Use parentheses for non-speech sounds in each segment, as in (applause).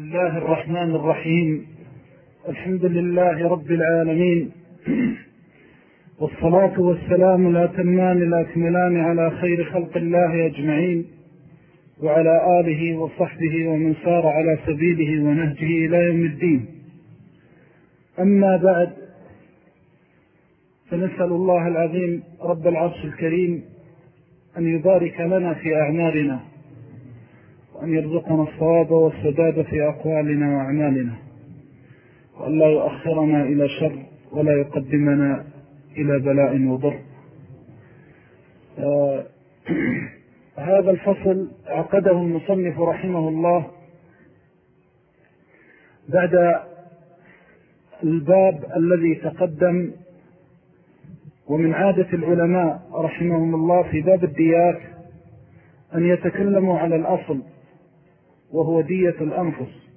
بسم الله الرحمن الرحيم الحمد لله رب العالمين والصلاة والسلام لا تمان لا تملان على خير خلق الله أجمعين وعلى آله وصحبه ومن سار على سبيله ونهجه إلى يوم الدين أما بعد فنسأل الله العظيم رب العرش الكريم أن يبارك لنا في أعمالنا وأن يرزقنا الصواب والسداد في أقوالنا وأعمالنا. وأن لا يؤخرنا إلى شر ولا يقدمنا إلى بلاء وضر. آه، (clears throat) هذا الفصل عقده المصنف رحمه الله بعد الباب الذي تقدم ومن عادة العلماء رحمهم الله في باب الديات أن يتكلموا على الأصل. وهو دية الأنفس.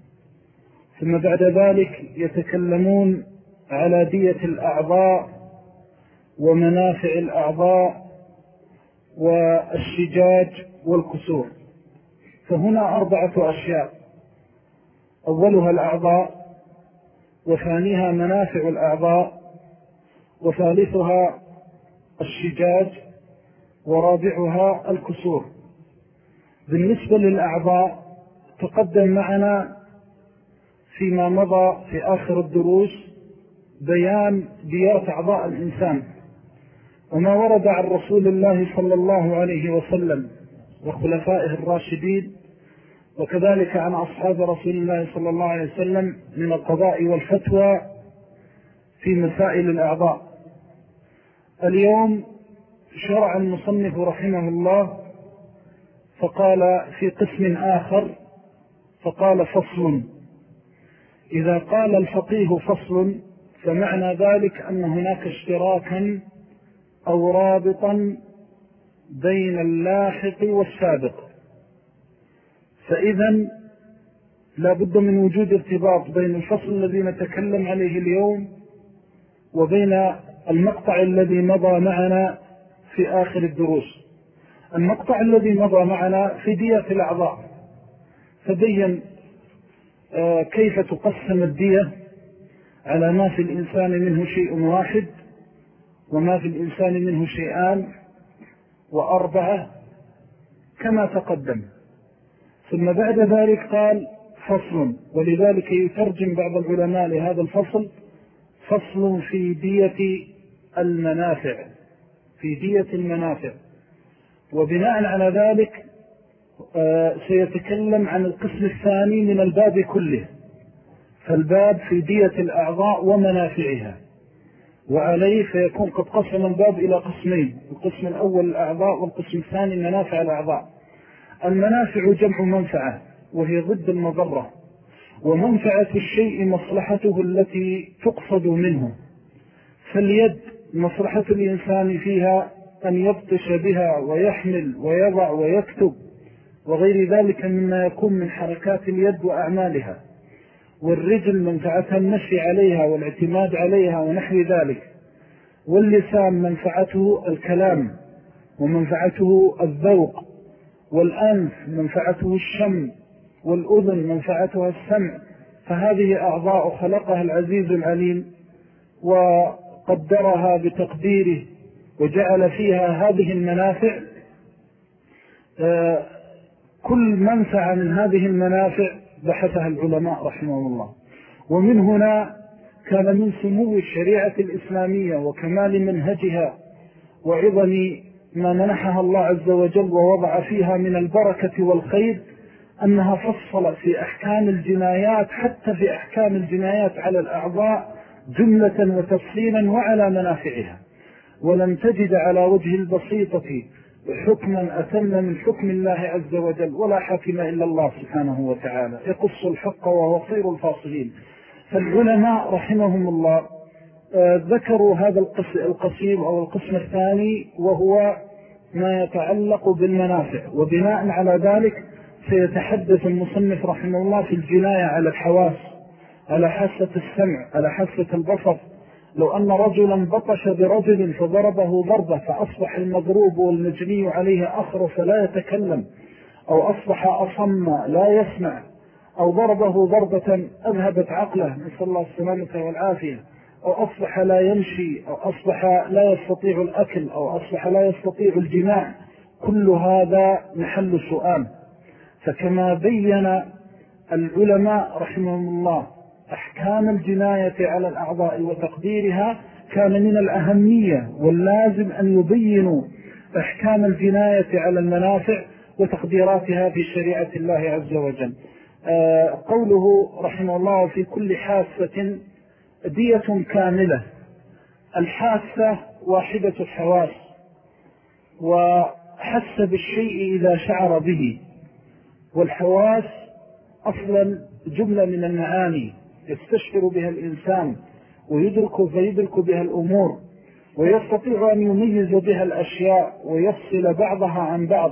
ثم بعد ذلك يتكلمون على دية الأعضاء ومنافع الأعضاء والشجاج والكسور. فهنا أربعة أشياء. أولها الأعضاء وثانيها منافع الأعضاء وثالثها الشجاج ورابعها الكسور. بالنسبة للأعضاء تقدم معنا فيما مضى في آخر الدروس بيان ديات أعضاء الإنسان وما ورد عن رسول الله صلى الله عليه وسلم وخلفائه الراشدين وكذلك عن أصحاب رسول الله صلى الله عليه وسلم من القضاء والفتوى في مسائل الأعضاء. اليوم شرع المصنف رحمه الله فقال في قسم آخر فقال فصل. إذا قال الفقيه فصل فمعنى ذلك أن هناك اشتراكا أو رابطا بين اللاحق والسابق. فإذا لا بد من وجود ارتباط بين الفصل الذي نتكلم عليه اليوم وبين المقطع الذي مضى معنا في آخر الدروس. المقطع الذي مضى معنا في دية الأعضاء. فبين آه، كيف تقسم الدية على ما في الإنسان منه شيء واحد وما في الإنسان منه شيئان وأربعة كما تقدم. ثم بعد ذلك قال فصل ولذلك يترجم بعض العلماء لهذا الفصل فصل في دية المنافع في دية المنافع. وبناء على ذلك سيتكلم عن القسم الثاني من الباب كله. فالباب في دية الأعضاء ومنافعها. وعليه فيكون قد قسم الباب إلى قسمين القسم الأول الأعضاء والقسم الثاني منافع الأعضاء. المنافع جمع منفعة وهي ضد المضرة. ومنفعة الشيء مصلحته التي تقصد منه. فاليد مصلحة الإنسان فيها أن يبطش بها ويحمل ويضع ويكتب. وغير ذلك مما يكون من حركات اليد وأعمالها والرجل منفعتها المشي عليها والاعتماد عليها ونحو ذلك واللسان منفعته الكلام ومنفعته الذوق والأنف منفعته الشم والأذن منفعتها السمع فهذه أعضاء خلقها العزيز العليم وقدرها بتقديره وجعل فيها هذه المنافع آه، كل منفعة من هذه المنافع بحثها العلماء رحمه الله. ومن هنا كان من سمو الشريعة الإسلامية وكمال منهجها وعظم ما منحها الله عز وجل ووضع فيها من البركة والخير أنها فصلت في أحكام الجنايات حتى في أحكام الجنايات على الأعضاء جملة وتفصيلا وعلى منافعها. ولم تجد على وجه البسيطة حكما أتم من حكم الله عز وجل ولا حاكم إلا الله سبحانه وتعالى. يقص الحق وهو خير الفاصلين. فالعلماء رحمهم الله آه، ذكروا هذا القسيم أو القسم الثاني وهو ما يتعلق بالمنافع. وبناء على ذلك سيتحدث المصنف رحمه الله في الجناية على الحواس على حاسة السمع على حاسة البصر لو أن رجلا بطش برجل فضربه ضربة فأصبح المضروب والمجني عليه أخر فلا يتكلم أو أصبح أصم لا يسمع أو ضربه ضربة أذهبت عقله نسأل الله السلامة والعافية أو أصبح لا يمشي أو أصبح لا يستطيع الأكل أو أصبح لا يستطيع الجماع كل هذا محل سؤال. فكما بين العلماء رحمهم الله أحكام الجناية على الأعضاء وتقديرها كان من الأهمية واللازم أن يبينوا أحكام الجناية على المنافع وتقديراتها في شريعة الله عز وجل. آه، قوله رحمه الله في كل حاسة دية كاملة. الحاسة واحدة الحواس وحس بالشيء إذا شعر به. والحواس أصلا جملة من المعاني. يستشعر بها الإنسان ويدرك فيدرك بها الأمور ويستطيع أن يميز بها الأشياء ويفصل بعضها عن بعض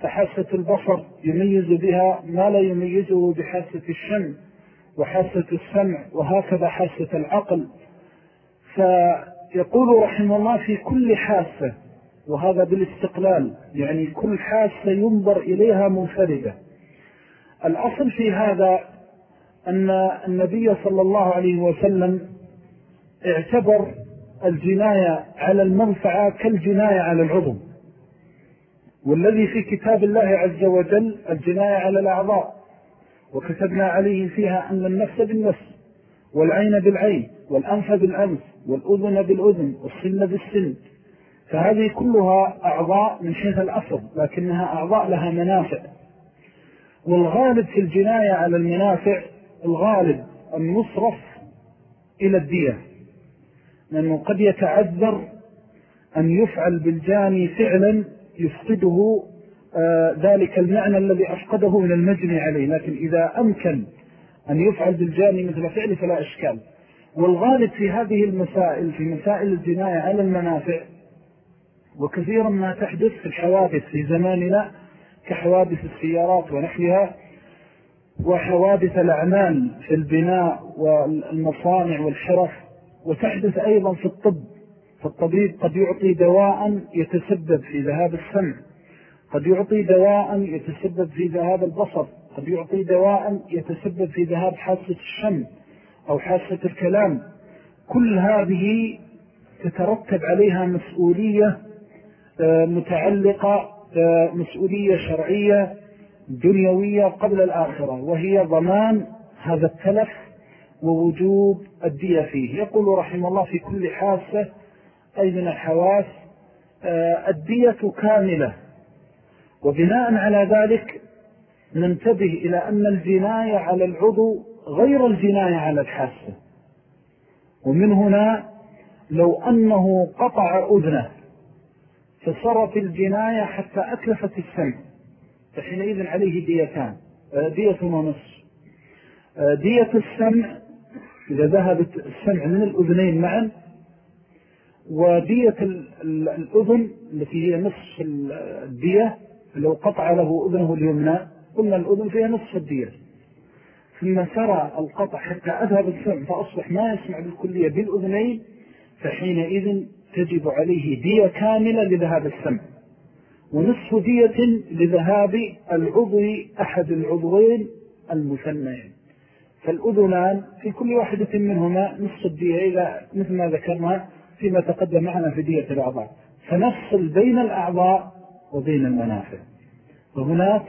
فحاسة البصر يميز بها ما لا يميزه بحاسة الشم وحاسة السمع وهكذا حاسة العقل. فيقول رحمه الله في كل حاسة وهذا بالاستقلال يعني كل حاسة ينظر إليها منفردة. الأصل في هذا أن النبي صلى الله عليه وسلم اعتبر الجناية على المنفعة كالجناية على العظم. والذي في كتاب الله عز وجل الجناية على الأعضاء. وكتبنا عليه فيها أن النفس بالنفس والعين بالعين والأنف بالأنف والأذن بالأذن والسن بالسن. فهذه كلها أعضاء من حيث الأصل لكنها أعضاء لها منافع. والغالب في الجناية على المنافع الغالب أن يصرف إلى الدية لأنه قد يتعذر أن يفعل بالجاني فعلا يفقده آه ذلك المعنى الذي أفقده من المجني عليه لكن إذا أمكن أن يفعل بالجاني مثل فعل فلا إشكال. والغالب في هذه المسائل في مسائل الجناية على المنافع وكثيرا ما تحدث في الحوادث في زماننا كحوادث السيارات ونحوها وحوادث الأعمال في البناء والمصانع والحرف وتحدث أيضا في الطب. فالطبيب قد يعطي دواء يتسبب في ذهاب السمع قد يعطي دواء يتسبب في ذهاب البصر قد يعطي دواء يتسبب في ذهاب حاسة الشم أو حاسة الكلام. كل هذه تترتب عليها مسؤولية آه، متعلقة آه، مسؤولية شرعية دنيوية قبل الآخرة وهي ضمان هذا التلف ووجوب الدية فيه. يقول رحمه الله في كل حاسة أي من الحواس آه، الدية كاملة. وبناء على ذلك ننتبه إلى أن الجناية على العضو غير الجناية على الحاسة. ومن هنا لو أنه قطع أذنه فصرت الجناية حتى أكلفت السمع. فحينئذ عليه ديتان آه، دية ونص آه، دية السمع إذا ذهبت السمع من الأذنين معا ودية الأذن التي هي نصف الدية لو قطع له أذنه اليمنى قلنا الأذن فيها نصف الدية. ثم سرى القطع حتى أذهب السمع فأصبح ما يسمع بالكلية بالأذنين فحينئذ تجب عليه دية كاملة لذهاب السمع. ونصف دية لذهاب العضو أحد العضوين المثنين. فالأذنان في كل واحدة منهما نصف الدية إذا مثل ما ذكرنا فيما تقدم معنا في دية الأعضاء. فنفصل بين الأعضاء وبين المنافع. وهناك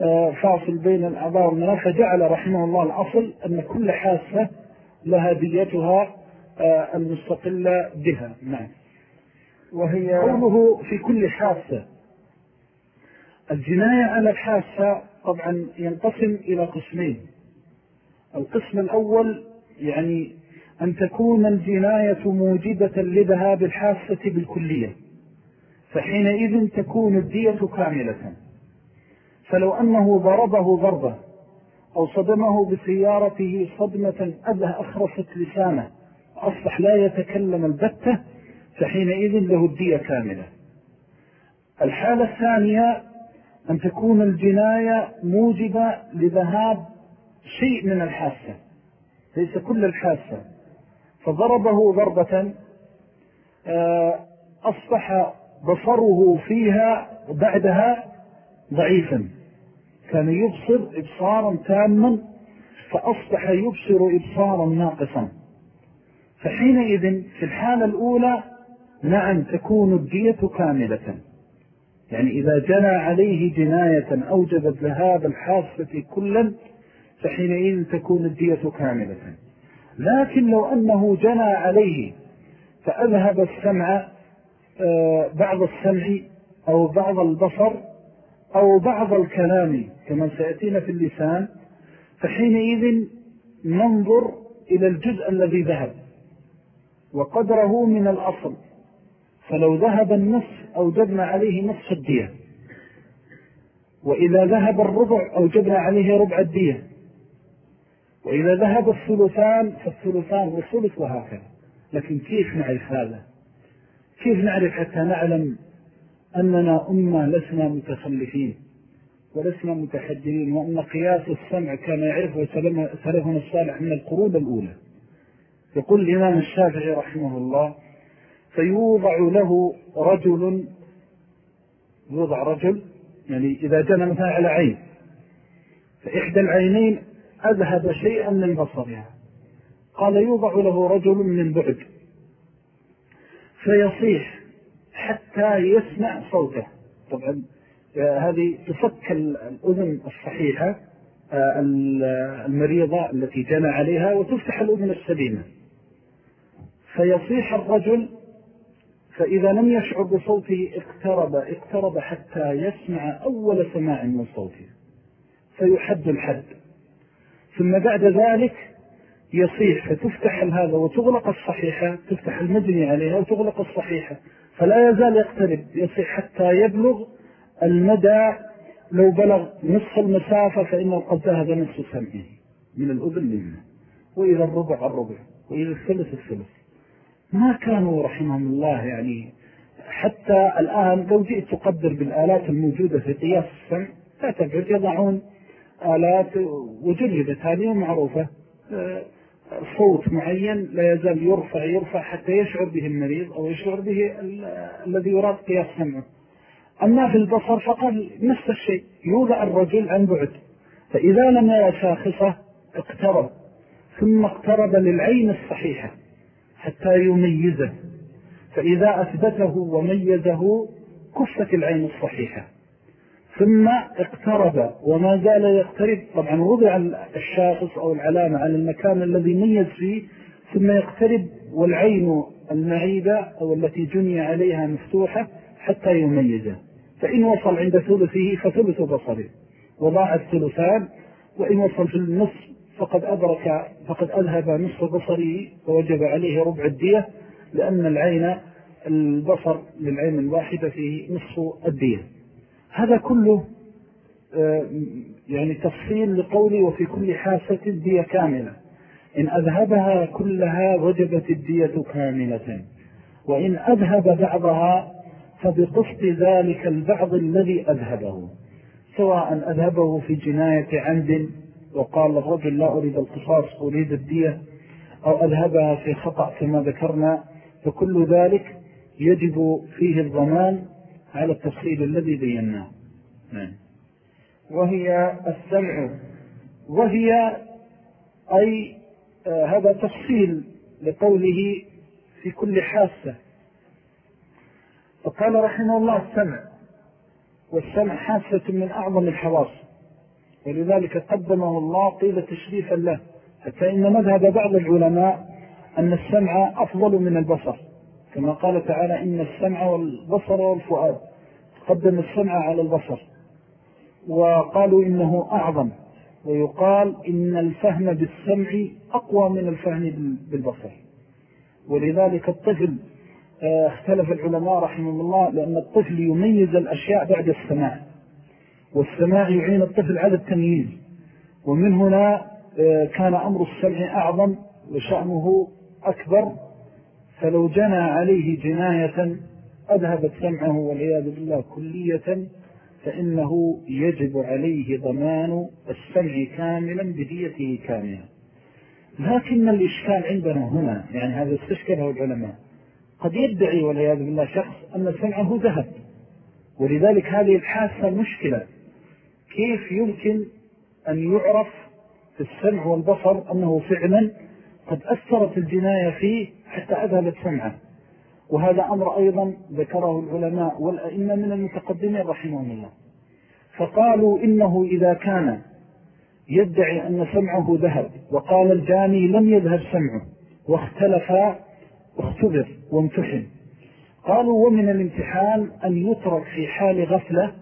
آه، فاصل بين الأعضاء والمنافع. جعل رحمه الله الأصل أن كل حاسة لها ديتها آه، المستقلة بها. نعم. وهي قوله في كل حاسة الجناية على الحاسة طبعا ينقسم إلى قسمين. القسم الأول يعني أن تكون الجناية موجبة لذهاب الحاسة بالكلية فحينئذ تكون الدية كاملة. فلو أنه ضربه ضربة أو صدمه بسيارته صدمة أبه أخرفت لسانه أصبح لا يتكلم البتة فحينئذ له الدية كاملة. الحالة الثانية أن تكون الجناية موجبة لذهاب شيء من الحاسة ليس كل الحاسة. فضربه ضربة آه، أصبح بصره فيها بعدها ضعيفا. كان يبصر إبصارا تاما فأصبح يبصر إبصارا ناقصا. فحينئذ في الحالة الأولى نعم تكون الدية كاملة. يعني إذا جنى عليه جناية أوجبت ذهاب الحاسة كلا فحينئذ تكون الدية كاملة. لكن لو أنه جنى عليه فأذهب السمع آه، بعض السمع أو بعض البصر أو بعض الكلام كما سيأتينا في اللسان فحينئذ ننظر إلى الجزء الذي ذهب وقدره من الأصل. فلو ذهب النصف أوجبنا عليه نصف الدية. وإذا ذهب الربع أوجبنا عليه ربع الدية. وإذا ذهب الثلثان فالثلثان والثلث وهكذا. لكن كيف نعرف هذا؟ كيف نعرف حتى نعلم أننا أمة لسنا متخلفين ولسنا متحجرين وأن قياس السمع كان يعرفه سلفنا الصالح من القرون الأولى؟ يقول الإمام الشافعي رحمه الله فيوضع له رجل يوضع رجل يعني إذا جنى مثلا على عين فإحدى العينين أذهب شيئا من بصرها. قال يوضع له رجل من بعد فيصيح حتى يسمع صوته. طبعا آه، هذه تفك الأذن الصحيحة آه، المريضة التي جنى عليها وتفتح الأذن السليمة. فيصيح الرجل فإذا لم يشعر بصوته اقترب اقترب حتى يسمع أول سماع من صوته. فيحد الحد. ثم بعد ذلك يصيح فتفتح هذا وتغلق الصحيحة تفتح المدني عليها وتغلق الصحيحة. فلا يزال يقترب يصيح حتى يبلغ المدى. لو بلغ نصف المسافة فإنه قد ذهب نصف سمعه من الأذن منه. وإذا الربع الربع. وإذا الثلث الثلث. ما كانوا رحمهم الله يعني. حتى الآن لو جئت تقدر بالآلات الموجودة في قياس السمع لا تبعد يضعون آلات وجربت هذه معروفة. آه، صوت معين لا يزال يرفع يرفع حتى يشعر به المريض أو يشعر به الذي يراد قياس سمعه. أما في البصر فقال نفس الشيء يوضع الرجل عن بعد فإذا لم يرى شاخصة اقترب ثم اقترب للعين الصحيحة. حتى يميزه. فإذا أثبته وميزه كفت العين الصحيحة. ثم اقترب وما زال يقترب طبعا وضع الشاخص أو العلامة على المكان الذي ميز فيه ثم يقترب والعين المعيدة أو التي جني عليها مفتوحة حتى يميزه. فإن وصل عند ثلثه فثلث بصره. وضاع الثلثان وإن وصل في النصف فقد أدرك فقد أذهب نصف بصره ووجب عليه ربع الدية لأن العين البصر للعين الواحدة فيه نصف الدية. هذا كله آه، يعني تفصيل لقولي وفي كل حاسة الدية كاملة. إن أذهبها كلها وجبت الدية كاملة. وإن أذهب بعضها فبقصد ذلك البعض الذي أذهبه سواء أذهبه في جناية عمد وقال الرجل لا أريد القصاص أريد الدية أو أذهبها في خطأ كما ذكرنا فكل ذلك يجب فيه الضمان على التفصيل الذي بيناه. نعم. وهي السمع. وهي أي آه هذا تفصيل لقوله في كل حاسة. فقال رحمه الله السمع. والسمع حاسة من أعظم الحواس. ولذلك قدمه الله قيل تشريفا له. حتى إن مذهب بعض العلماء أن السمع أفضل من البصر. كما قال تعالى إن السمع والبصر والفؤاد. قدم السمع على البصر. وقالوا إنه أعظم. ويقال إن الفهم بالسمع أقوى من الفهم بالبصر. ولذلك الطفل آه، اختلف العلماء رحمه الله لأن الطفل يميز الأشياء بعد السماع. والسماع يعين الطفل على التمييز. ومن هنا آه، كان أمر السمع أعظم وشأنه أكبر. فلو جنى عليه جناية أذهبت سمعه والعياذ بالله كلية فإنه يجب عليه ضمان السمع كاملا بديته كاملة. لكن الإشكال عندنا هنا يعني هذا استشكله العلماء قد يدعي والعياذ بالله شخص أن سمعه ذهب. ولذلك هذه الحاسة مشكلة. كيف يمكن أن يعرف في السمع والبصر أنه فعلا قد أثرت الجناية فيه حتى أذهبت سمعه؟ وهذا أمر أيضا ذكره العلماء والأئمة من المتقدمين رحمهم الله. فقالوا إنه إذا كان يدعي أن سمعه ذهب وقال الجاني لم يذهب سمعه واختلف اختبر وامتحن. قالوا ومن الامتحان أن يترك في حال غفلة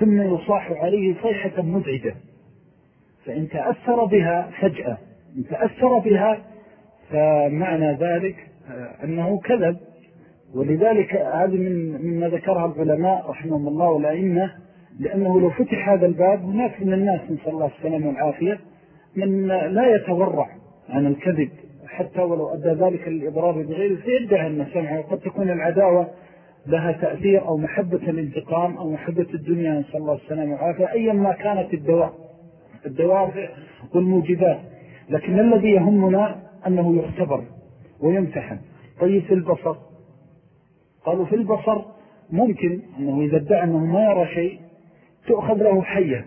ثم يصاح عليه صيحة مزعجة. فإن تأثر بها فجأة. إن تأثر بها فمعنى ذلك أنه كذب. ولذلك هذه من مما ذكرها العلماء رحمهم الله والأئمة لأنه لو فتح هذا الباب هناك من الناس نسأل الله السلام والعافية من لا يتورع عن الكذب. حتى ولو أدى ذلك للإضرار بغيره فيدعى أن سمعه. وقد تكون العداوة لها تأثير أو محبة الانتقام أو محبة الدنيا نسأل الله السلام والعافية. أيا ما كانت الدواء الدوافع والموجبات. لكن الذي يهمنا أنه يختبر ويمتحن. طيب في البصر. قالوا في البصر ممكن أنه إذا ادعى أنه ما يرى شيء تؤخذ له حية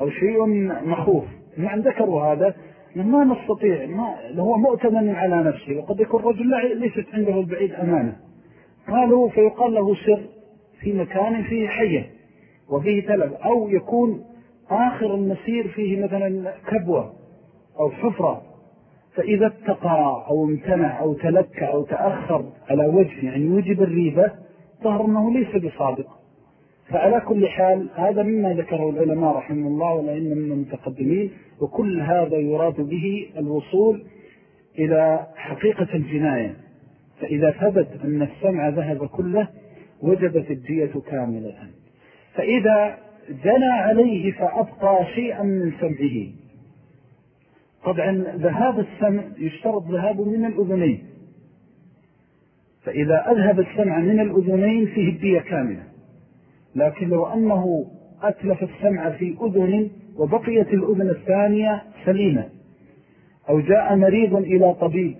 أو شيء مخوف. نعم ذكروا هذا. ما نستطيع ما هو مؤتمن على نفسه. وقد يكون الرجل ليست عنده البعيد أمانة. قالوا فيقال له سر في مكان فيه حية وفيه تلب أو يكون آخر المسير فيه مثلا كبوة أو حفرة. فإذا اتقى أو امتنع أو تلكى أو تأخر على وجه يعني يوجب الريبة ظهر أنه ليس بصادق. فعلى كل حال هذا مما ذكره العلماء رحمه الله ولأن من المتقدمين وكل هذا يراد به الوصول إلى حقيقة الجناية. فإذا ثبت أن السمع ذهب كله وجبت الدية كاملة. فإذا جنى عليه فأبقى شيئا من سمعه. طبعا ذهاب السمع يشترط ذهابه من الأذنين. فإذا أذهب السمع من الأذنين فيه الدية كاملة. لكن لو أنه أتلف السمع في أذن وبقيت الأذن الثانية سليمة أو جاء مريض إلى طبيب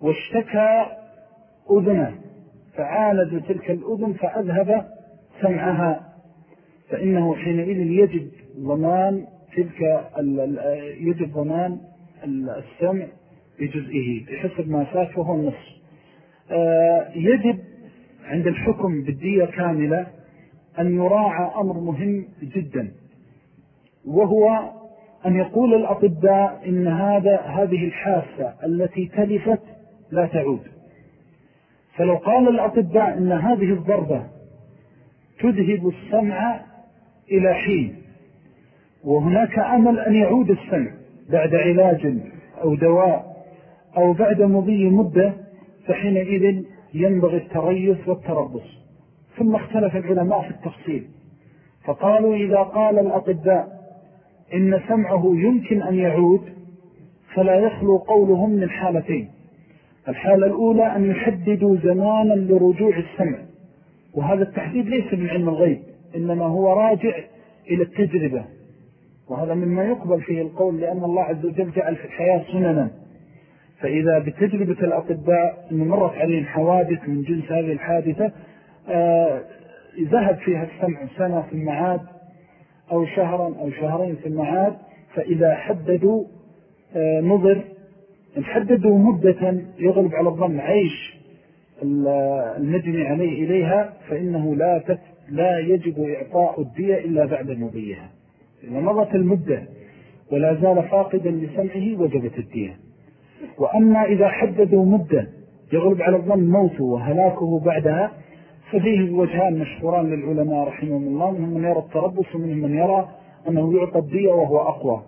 واشتكى أذنه فعالج تلك الأذن فأذهب سمعها. فإنه حينئذ يجب ضمان تلك يجب ضمان السمع بجزئه بحسب ما فات وهو النص. آه، يجب عند الحكم بالدية كاملة أن يراعى أمر مهم جدا وهو أن يقول الأطباء إن هذا هذه الحاسة التي تلفت لا تعود. فلو قال الأطباء إن هذه الضربة تذهب السمع إلى حين وهناك أمل أن يعود السمع بعد علاج أو دواء أو بعد مضي مدة فحينئذ ينبغي التريث والتربص. ثم اختلف العلماء في التفصيل فقالوا إذا قال الأطباء إن سمعه يمكن أن يعود فلا يخلو قولهم من حالتين. الحالة الأولى أن يحددوا زمانا لرجوع السمع. وهذا التحديد ليس من علم الغيب إنما هو راجع إلى التجربة. وهذا مما يقبل فيه القول لأن الله عز وجل جعل في الحياة سننا. فإذا بتجربة الأطباء أن مرت عليهم حوادث من جنس هذه الحادثة آه ذهب فيها السمع سنة في المعاد أو شهرا أو شهرين في المعاد فإذا حددوا آه نظر إن حددوا مدة يغلب على الظن عيش المجني عليه إليها فإنه لا, تت لا يجب إعطاء الدية إلا بعد مضيها. إذا مضت المدة ولا زال فاقدا لسمعه وجبت الدية. وأما إذا حددوا مدة يغلب على الظن موته وهلاكه بعدها ففيه وجهان مشهوران للعلماء رحمهم الله منهم من يرى التربص ومنهم من يرى أنه يعطى الدية وهو أقوى.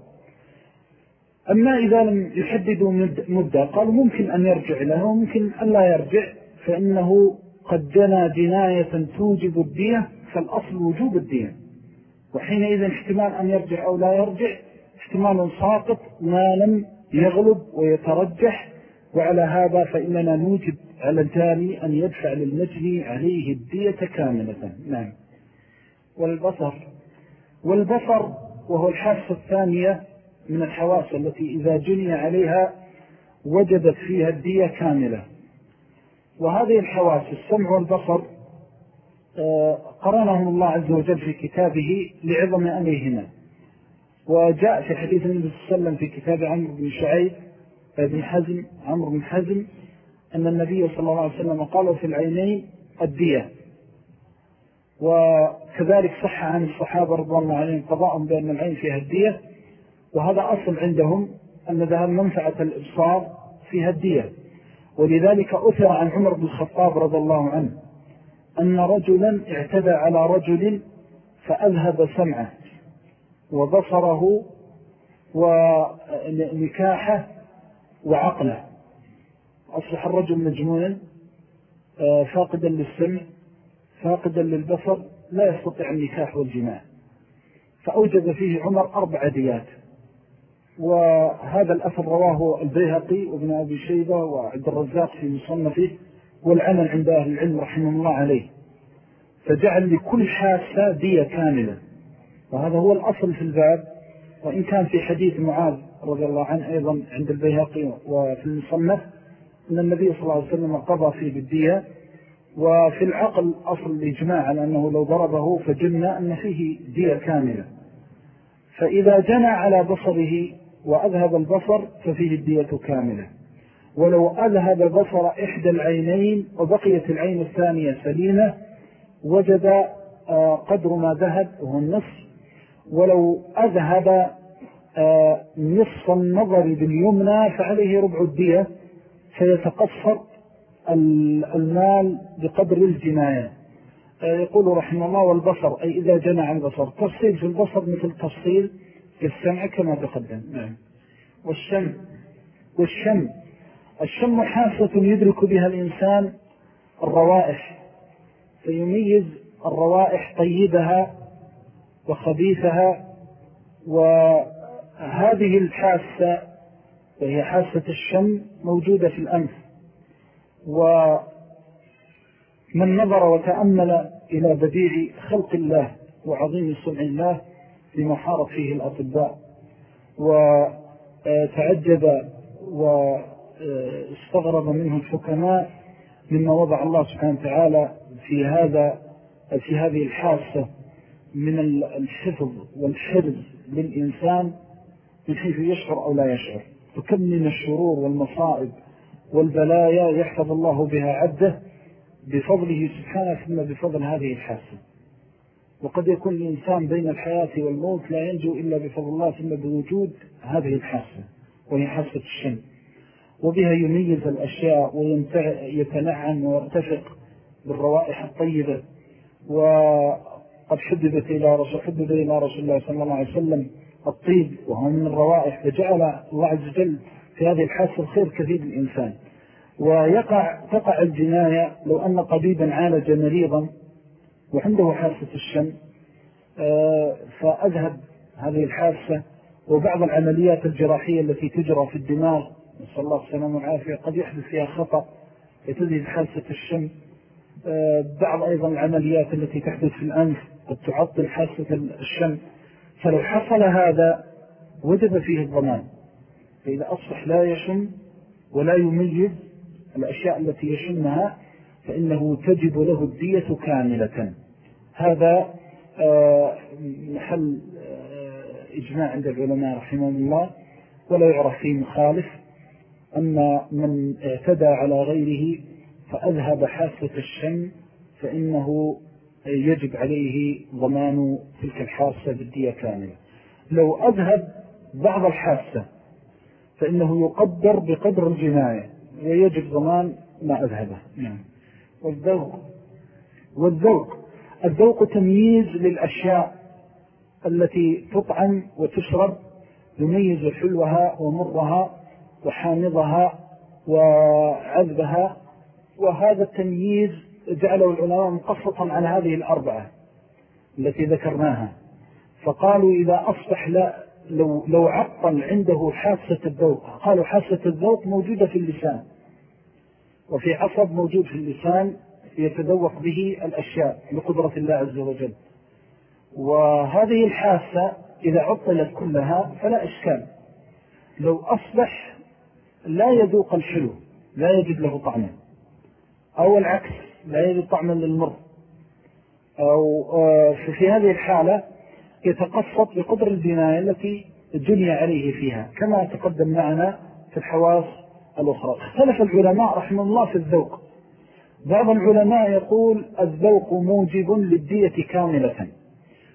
أما إذا لم يحددوا مدة قالوا ممكن أن يرجع له وممكن أن لا يرجع فإنه قد جنى جناية توجب الدية فالأصل وجوب الدية. وحينئذ احتمال أن يرجع أو لا يرجع احتمال ساقط ما لم يغلب ويترجح وعلى هذا فإننا نوجب على الجاني أن يدفع للمجني عليه الدية كاملة. نعم. والبصر. والبصر وهو الحاسة الثانية من الحواس التي إذا جني عليها وجدت فيها الدية كاملة. وهذه الحواس السمع والبصر آه، قرنهم الله عز وجل في كتابه لعظم أمرهما. وجاء في حديث النبي صلى الله عليه وسلم في كتاب عمرو بن شعيب بن حزم عمرو بن حزم أن النبي صلى الله عليه وسلم قال في العينين الدية. وكذلك صح عن الصحابة رضي الله عليهم قضاء بأن العين فيها الدية. وهذا أصل عندهم أن ذهب منفعة الإبصار فيها الدية ولذلك أثر عن عمر بن الخطاب رضي الله عنه أن رجلا اعتدى على رجل فأذهب سمعه وبصره ونكاحه وعقله. أصبح الرجل مجنونا آه، فاقدا للسمع فاقدا للبصر لا يستطيع النكاح والجماع. فأوجد فيه عمر أربع ديات. وهذا الأثر رواه البيهقي وابن أبي شيبة وعبد الرزاق في مصنفه والعمل عند أهل العلم رحمه الله عليه. فجعل لكل حاسة دية كاملة. وهذا هو الأصل في الباب. وإن كان في حديث معاذ رضي الله عنه أيضا عند البيهقي وفي المصنف أن النبي صلى الله عليه وسلم قضى فيه بالدية. وفي العقل أصل الإجماع على أنه لو ضربه فجنة أن فيه دية كاملة. فإذا جنى على بصره وأذهب البصر ففيه الدية كاملة. ولو أذهب بصر إحدى العينين وبقيت العين الثانية سليمة وجد آه، قدر ما ذهب وهو النصف. ولو أذهب آه، نصف النظر باليمنى فعليه ربع الدية فيتقصر المال بقدر الجناية. آه، يقول رحمه الله والبصر أي إذا عن البصر. تفصيل في البصر مثل تفصيل في السمع كما تقدم. نعم. والشم. والشم. الشم حاسة يدرك بها الإنسان الروائح فيميز الروائح طيبها وخبيثها وهذه الحاسة وهي حاسة الشم موجودة في الأنف. ومن نظر وتأمل إلى بديع خلق الله وعظيم صنع الله لما حارت فيه الأطباء وتعجب واستغرب منه الحكماء مما وضع الله سبحانه وتعالى في هذا في هذه الحاسة من الحفظ والحرز للإنسان من حيث يشعر أو لا يشعر. فكم من الشرور والمصائب والبلايا يحفظ الله بها عبده بفضله سبحانه ثم بفضل هذه الحاسة وقد يكون الإنسان بين الحياة والموت لا ينجو إلا بفضل الله ثم بوجود هذه الحاسة وهي حاسة الشم. وبها يميز الأشياء ويتنعم ويرتفق بالروائح الطيبة. وقد حددت إلى رسول, حدد إلى رسول الله صلى الله عليه وسلم الطيب وهو من الروائح فجعل الله عز وجل في هذه الحاسة الخير كثير للإنسان. ويقع تقع الجناية لو أن طبيبا عالج مريضا وعنده حاسة الشم. آه، فأذهب هذه الحاسة وبعض العمليات الجراحية التي تجرى في الدماغ. نسأل الله السلام والعافية. قد يحدث فيها خطأ يتذهب حاسة الشم. آه، بعض أيضا العمليات التي تحدث في الأنف قد تعطل حاسة الشم. فلو حصل هذا وجب فيه الضمان. فإذا أصبح لا يشم ولا يميز الأشياء التي يشمها فإنه تجب له الدية كاملة. هذا آه، محل آه، إجماع عند العلماء رحمه الله ولا يعرف فيه مخالف. أن من اعتدى على غيره فأذهب حاسة الشم فإنه يجب عليه ضمان تلك الحاسة بالدية كاملة. لو أذهب بعض الحاسة فإنه يقدر بقدر الجناية ويجب ضمان ما أذهبه. نعم. والذوق. والذوق. الذوق تمييز للأشياء التي تطعم وتشرب يميز حلوها ومرها وحامضها وعذبها وهذا التمييز جعله العلماء مقصطا عن هذه الأربعة التي ذكرناها. فقالوا إذا أصبح لا لو, لو عطل عنده حاسة الذوق قالوا حاسة الذوق موجودة في اللسان وفي عصب موجود في اللسان يتذوق به الأشياء بقدرة الله عز وجل. وهذه الحاسة إذا عطلت كلها فلا إشكال. لو أصبح لا يذوق الحلو لا يجد له طعما. أو العكس لا يجد طعما للمر. أو آه، في هذه الحالة يتقصد بقدر الجناية التي جني عليه فيها كما تقدم معنا في الحواس الأخرى. اختلف العلماء رحمه الله في الذوق. بعض العلماء يقول الذوق موجب للدية كاملة.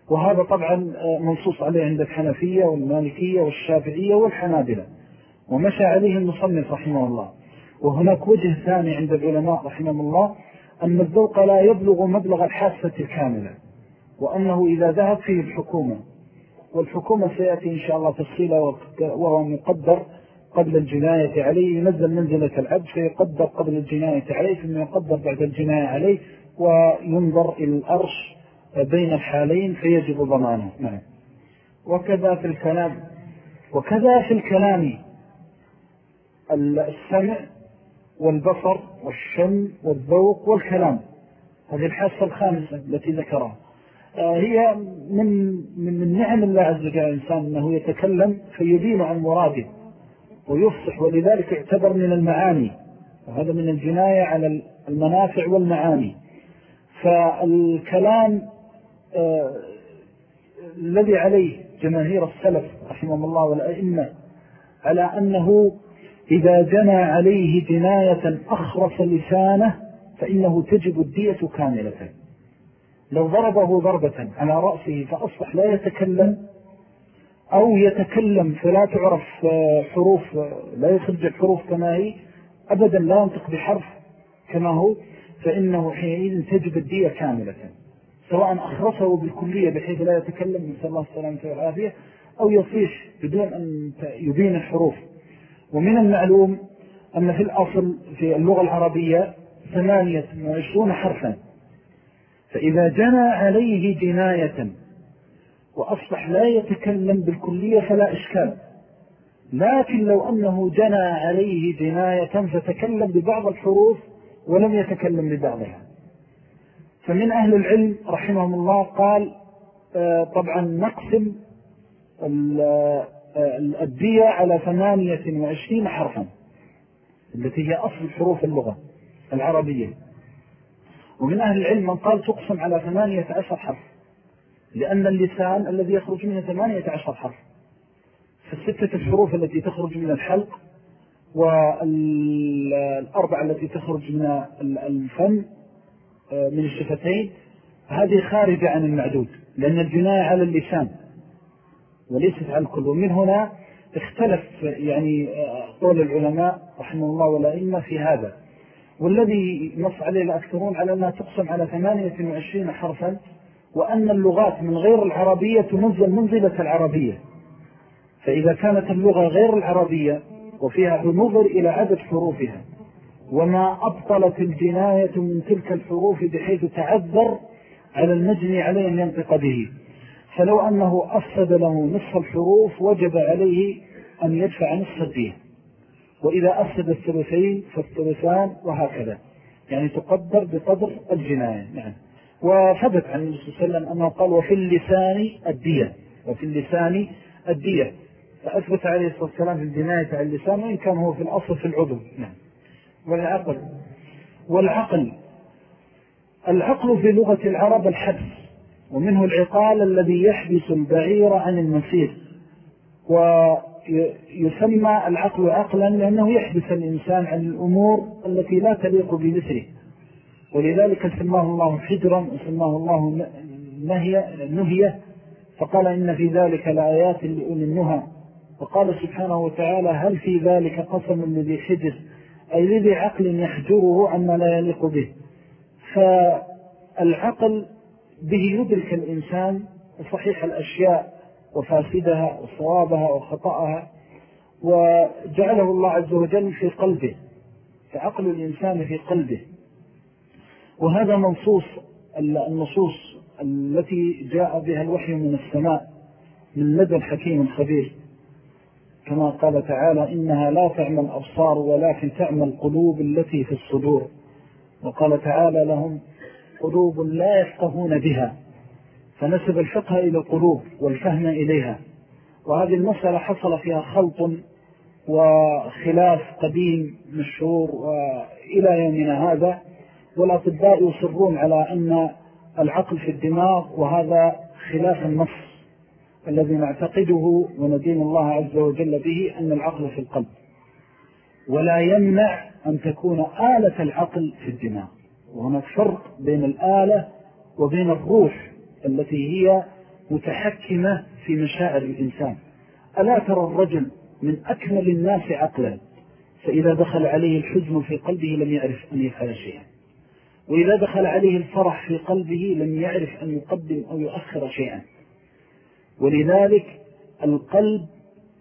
وهذا طبعا آه، منصوص عليه عند الحنفية والمالكية والشافعية والحنابلة. ومشى عليه المصنف رحمه الله. وهناك وجه ثاني عند العلماء رحمه الله أن الذوق لا يبلغ مبلغ الحاسة الكاملة. وأنه إذا ذهب فيه الحكومة والحكومة سيأتي إن شاء الله تفصيلا وهو مقدر قبل الجناية عليه ينزل منزلة العبد فيقدر قبل الجناية عليه ثم يقدر بعد الجناية عليه وينظر إلى الأرش بين الحالين فيجب ضمانه نعم. وكذا في الكلام. وكذا في الكلام. السمع والبصر والشم والذوق والكلام. هذه الحاسة الخامسة التي ذكرها. آه، هي من, من نعم الله عز وجل الإنسان أنه يتكلم فيبين عن مراده. ويفصح ولذلك اعتبر من المعاني وهذا من الجناية على المنافع والمعاني. فالكلام آه الذي عليه جماهير السلف رحمه الله والأئمة على أنه إذا جنى عليه جناية أخرس لسانه فإنه تجب الدية كاملة. لو ضربه ضربة على رأسه فأصبح لا يتكلم أو يتكلم فلا تعرف آه، حروف آه، لا يخرج الحروف كما هي أبدا لا ينطق بحرف كما هو فإنه حينئذ تجب الدية كاملة سواء أخرصه بالكلية بحيث لا يتكلم من الله السلامة والعافية أو يصيح بدون أن يبين الحروف. ومن المعلوم أن في الأصل في اللغة العربية ثمانية وعشرون حرفا فإذا جنى عليه جناية وأصبح لا يتكلم بالكلية فلا إشكال. لكن لو أنه جنى عليه جناية فتكلم ببعض الحروف ولم يتكلم ببعضها. فمن أهل العلم رحمهم الله قال آه، طبعا نقسم آه، الدية على ثمانية وعشرين حرفا التي هي أصل حروف اللغة العربية. ومن أهل العلم من قال تقسم على ثمانية عشر حرف. لأن اللسان الذي يخرج منه ثمانية عشر حرف. فالستة الحروف التي تخرج من الحلق والأربعة التي تخرج من الفم آه، من الشفتين هذه خارجة عن المعدود لأن الجناية على اللسان وليست على الكل ومن هنا اختلف يعني آه، قول العلماء رحمه الله والأئمة في هذا. والذي نص عليه الأكثرون على أنها تقسم على 28 حرفا وأن اللغات من غير العربية تنزل منزلة العربية. فإذا كانت اللغة غير العربية وفيها بنظر إلى عدد حروفها وما أبطلت الجناية من تلك الحروف بحيث تعذر على المجني عليه أن ينطق به. فلو أنه أفسد له نصف الحروف وجب عليه أن يدفع نصف الدين. وإذا أفسد الثلثين فالثلثان وهكذا. يعني تقدر بقدر الجناية. يعني وثبت عن النبي صلى الله عليه وسلم أنه قال وفي اللسان الدية وفي اللسان الدية. فأثبت عليه الصلاة والسلام في الجناية على اللسان وإن كان هو في الأصل في العضو. نعم. والعقل. والعقل. العقل في لغة العرب الحبس ومنه العقال الذي يحبس البعير عن المسير. ويسمى العقل عقلا لأنه يحبس الإنسان عن الأمور التي لا تليق بمثله. ولذلك سماه الله حجرا وسماه الله نهية فقال إن في ذلك لآيات لأولي النهى. وقال سبحانه وتعالى هل في ذلك قسم الذي حجر؟ أي لذي عقل يحجره عما لا يليق به. فالعقل به يدرك الإنسان صحيح الأشياء وفاسدها وصوابها وخطأها وجعله الله عز وجل في قلبه فعقل الإنسان في قلبه. وهذا منصوص النصوص التي جاء بها الوحي من السماء من لدى الحكيم الخبير كما قال تعالى إنها لا تعمى الأبصار ولكن تعمى القلوب التي في الصدور. وقال تعالى لهم قلوب لا يفقهون بها فنسب الفقه إلى القلوب والفهم إليها. وهذه المسألة حصل فيها خلط وخلاف قديم مشهور وإلى يومنا هذا. والأطباء يصرون على أن العقل في الدماغ وهذا خلاف النص الذي نعتقده وندين الله عز وجل به أن العقل في القلب. ولا يمنع أن تكون آلة العقل في الدماغ. وهناك فرق بين الآلة وبين الروح التي هي متحكمة في مشاعر الإنسان. ألا ترى الرجل من أكمل الناس عقلا؟ فإذا دخل عليه الحزن في قلبه لم يعرف أن يفعل شيئا. وإذا دخل عليه الفرح في قلبه لم يعرف أن يقدم أو يؤخر شيئا. ولذلك القلب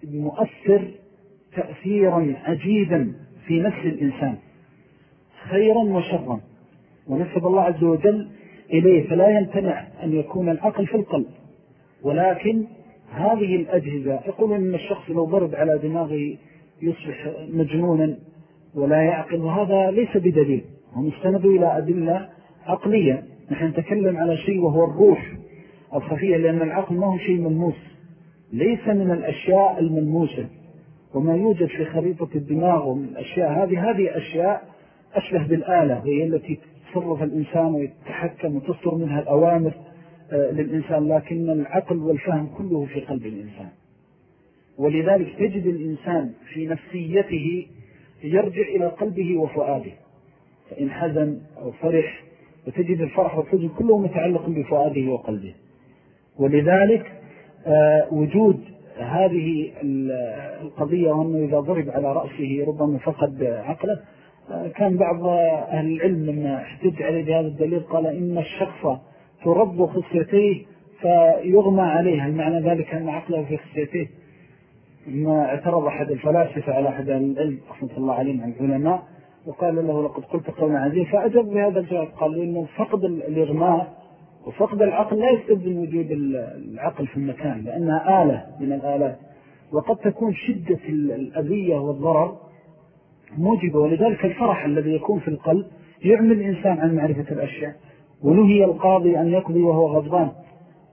مؤثر تأثيرا عجيبا في نفس الإنسان. خيرا وشرا. ونسب الله عز وجل إليه. فلا يمتنع أن يكون العقل في القلب. ولكن هذه الأجهزة يقولون أن الشخص لو ضرب على دماغه يصبح مجنونا ولا يعقل. وهذا ليس بدليل. هم استندوا إلى أدلة عقلية. نحن نتكلم على شيء وهو الروح الخفية لأن العقل ما هو شيء ملموس ليس من الأشياء الملموسة. وما يوجد في خريطة الدماغ ومن الأشياء هذه هذه أشياء أشبه بالآلة وهي التي تصرف الإنسان ويتحكم وتصدر منها الأوامر آه، للإنسان. لكن العقل والفهم كله في قلب الإنسان. ولذلك تجد الإنسان في نفسيته يرجع إلى قلبه وفؤاده. فإن حزن أو فرح وتجد الفرح والحزن كله متعلق بفؤاده وقلبه. ولذلك آه، وجود هذه القضية وأنه إذا ضرب على رأسه ربما فقد عقله آه، كان بعض أهل العلم لما احتج عليه بهذا الدليل قال إن الشخص ترب خصيتيه فيغمى عليه. معنى ذلك أن عقله في خصيتيه؟ ما اعترض أحد الفلاسفة على أحد العلم رحمة الله عليهم العلماء. وقال له لقد قلت قولا عزيز. فأجب بهذا الجواب قال إنه فقد الإغماء وفقد العقل لا يستبدل وجود العقل في المكان لأنها آلة من الآلات. وقد تكون شدة الأذية والضرر موجبة ولذلك الفرح الذي يكون في القلب يعمل الإنسان عن معرفة الأشياء. ونهي القاضي أن يقضي وهو غضبان.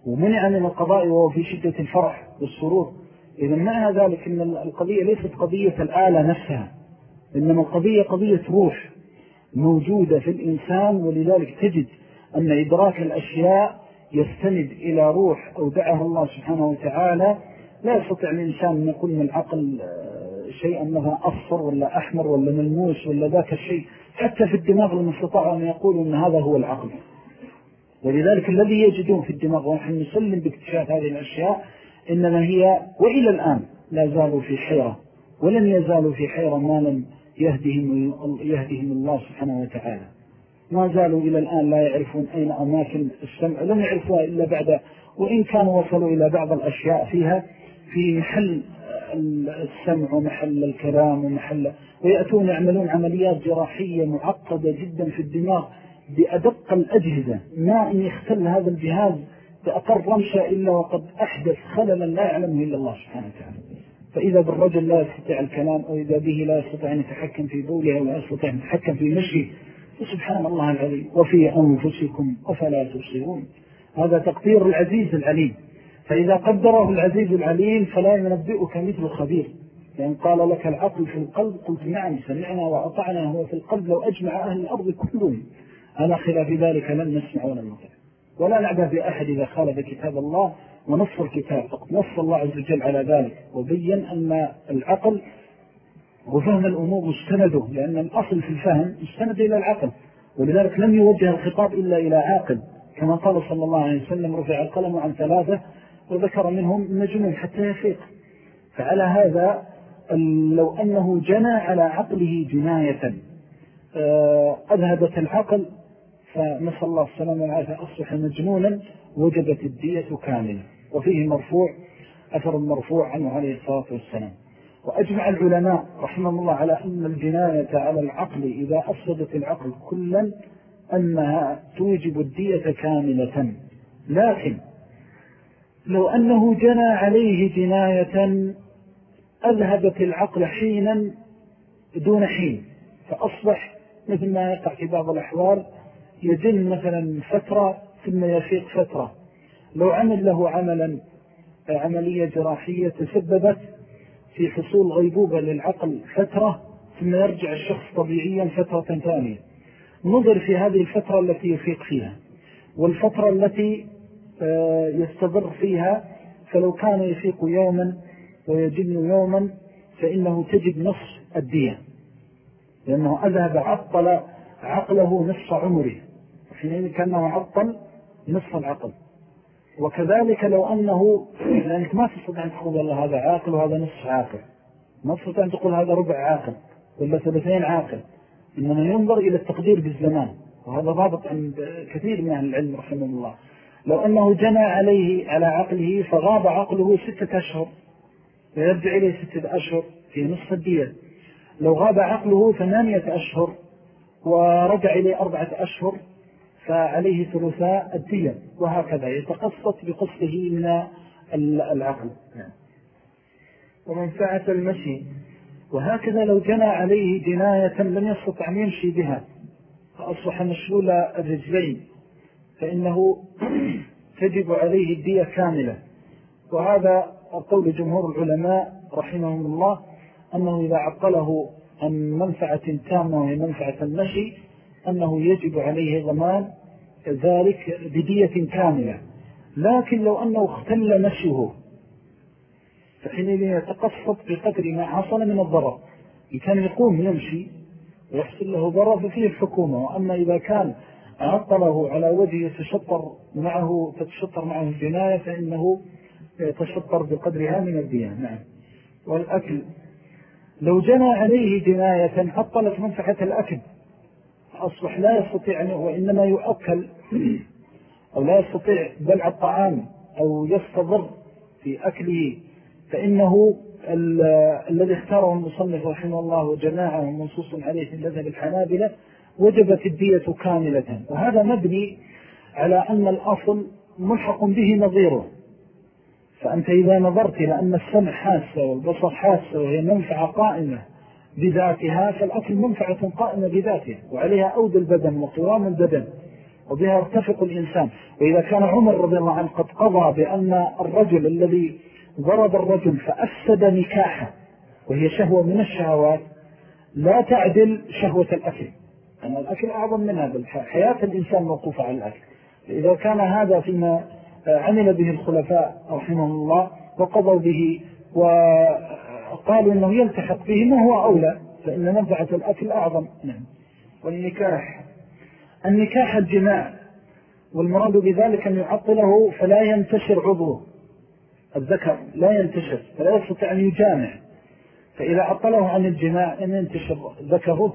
ومنع من القضاء وهو في شدة الفرح والسرور. إذا معنى ذلك أن القضية ليست قضية الآلة نفسها. إنما القضية قضية روح موجودة في الإنسان ولذلك تجد أن إدراك الأشياء يستند إلى روح أودعها الله سبحانه وتعالى. لا يستطيع الإنسان أن يقول من العقل آه، شيئا مثلا أصفر ولا أحمر ولا ملموس ولا ذاك الشيء. حتى في الدماغ لم يستطاعوا أن يقولوا أن هذا هو العقل. ولذلك الذي يجدون في الدماغ ونحن نسلم باكتشاف هذه الأشياء إنما هي وإلى الآن لا زالوا في حيرة. ولن يزالوا في حيرة ما لم يهدهم, يهدهم الله سبحانه وتعالى. ما زالوا إلى الآن لا يعرفون أين أماكن السمع لم يعرفوها إلا بعد وإن كانوا وصلوا إلى بعض الأشياء فيها في محل السمع ومحل الكلام ومحل ويأتون يعملون عمليات جراحية معقدة جدا في الدماغ بأدق الأجهزة. ما أن يختل هذا الجهاز بأقر رمشة إلا وقد أحدث خللا لا يعلمه إلا الله سبحانه وتعالى. فإذا بالرجل لا يستطيع الكلام أو إذا به لا يستطيع أن يتحكم في بوله ولا يستطيع أن يتحكم في مشي فسبحان الله العليم وفي أنفسكم أفلا تبصرون. هذا تقدير العزيز العليم. فإذا قدره العزيز العليم فلا ينبئك مثل خبير لأن قال لك العقل في القلب قلت نعم سمعنا وأطعنا هو في القلب لو أجمع أهل الأرض كلهم. على خلاف ذلك لن نسمع ولن نطع ولا نعبه بأحد إذا خالف كتاب الله ونص الكتاب نص الله عز وجل على ذلك. وبين أن العقل وفهم الأمور مستندة لأن الأصل في الفهم مستند إلى العقل ولذلك لم يوجه الخطاب إلا إلى عاقل. كما قال صلى الله عليه وسلم رفع القلم عن ثلاثة وذكر منهم مجنون حتى يفيق. فعلى هذا لو أنه جنى على عقله جناية آه، أذهبت العقل فنسأل الله السلام والعافية أصبح مجنونا وجبت الدية كاملة. وفيه مرفوع أثر مرفوع عنه عليه الصلاة والسلام. وأجمع العلماء رحمه الله على أن الجناية على العقل إذا أفسدت العقل كلا أنها توجب الدية كاملة. لكن لو أنه جنى عليه جناية أذهبت العقل حينا دون حين فأصبح مثل ما يقع في بعض الأحوال يجن مثلا فترة ثم يفيق فترة. لو عمل له عملا عملية جراحية تسببت في حصول غيبوبة للعقل فترة ثم يرجع الشخص طبيعيا فترة ثانية. نظر في هذه الفترة التي يفيق فيها. والفترة التي آه، يستضر فيها فلو كان يفيق يوما ويجن يوما فإنه تجد نصف الدية. لأنه أذهب عطل عقله نصف عمره. حينئذ كأنه عطل نصف العقل. وكذلك لو أنه (clears throat) لأنك ما تستطيع أن تقول والله هذا عاقل وهذا نصف عاقل. ما تستطيع أن تقول هذا ربع عاقل ولا ثلاثين عاقل. إنما ينظر إلى التقدير بالزمان. وهذا ضابط عند كثير من أهل العلم رحمه الله. لو أنه جنى عليه على عقله فغاب عقله ستة أشهر ويرجع إليه ستة أشهر في نصف الدية. لو غاب عقله ثمانية أشهر ورجع إليه أربعة أشهر فعليه ثلثاء الدية وهكذا يتقصت بقصته من العقل نعم. ومنفعة المشي وهكذا لو جنى عليه جناية لم يستطع أن يمشي بها فأصبح مشلول الرجلين فإنه (clears throat) تجب عليه الدية كاملة وهذا قول جمهور العلماء رحمهم الله أنه إذا عقله عن منفعة تامة وهي منفعة المشي أنه يجب عليه ضمان ذلك بدية كاملة. لكن لو أنه اختل مشيه فحينئذ يتقصد بقدر ما حصل من الضرر إن كان يقوم يمشي ويحصل له ضرر ففيه الحكومة. وأما إذا كان عطله على وجه يتشطر معه تتشطر معه الجناية فإنه يتشطر بقدرها من الدية نعم. والأكل لو جنى عليه جناية عطلت منفعة الأكل. أصبح لا يستطيع أنه وإنما يؤكل أو لا يستطيع بلع الطعام أو يستضر في أكله. فإنه الذي اختاره المصنف رحمه الله وجماعة ومنصوص عليه في المذهب الحنابلة وجبت الدية كاملة. وهذا مبني على أن الأصل ملحق به نظيره. فأنت إذا نظرت إلى أن السمع حاسة والبصر حاسة وهي منفعة قائمة بذاتها فالأكل منفعة قائمة بذاتها وعليها أود البدن وقوام البدن وبها ارتفق الإنسان. وإذا كان عمر رضي الله عنه قد قضى بأن الرجل الذي ضرب الرجل فأفسد نكاحه وهي شهوة من الشهوات لا تعدل شهوة الأكل. أن الأكل أعظم منها بل حياة الإنسان موقوفة على الأكل. إذا كان هذا فيما عمل به الخلفاء رحمه الله وقضوا به وقالوا أنه يلتحق به ما هو أولى فإن منفعة الأكل أعظم. نعم. والنكاح. النكاح الجماع والمراد بذلك أن يعطله فلا ينتشر عضوه الذكر لا ينتشر فلا يستطيع أن يجامع. فإذا عطله عن الجماع أن ينتشر ذكره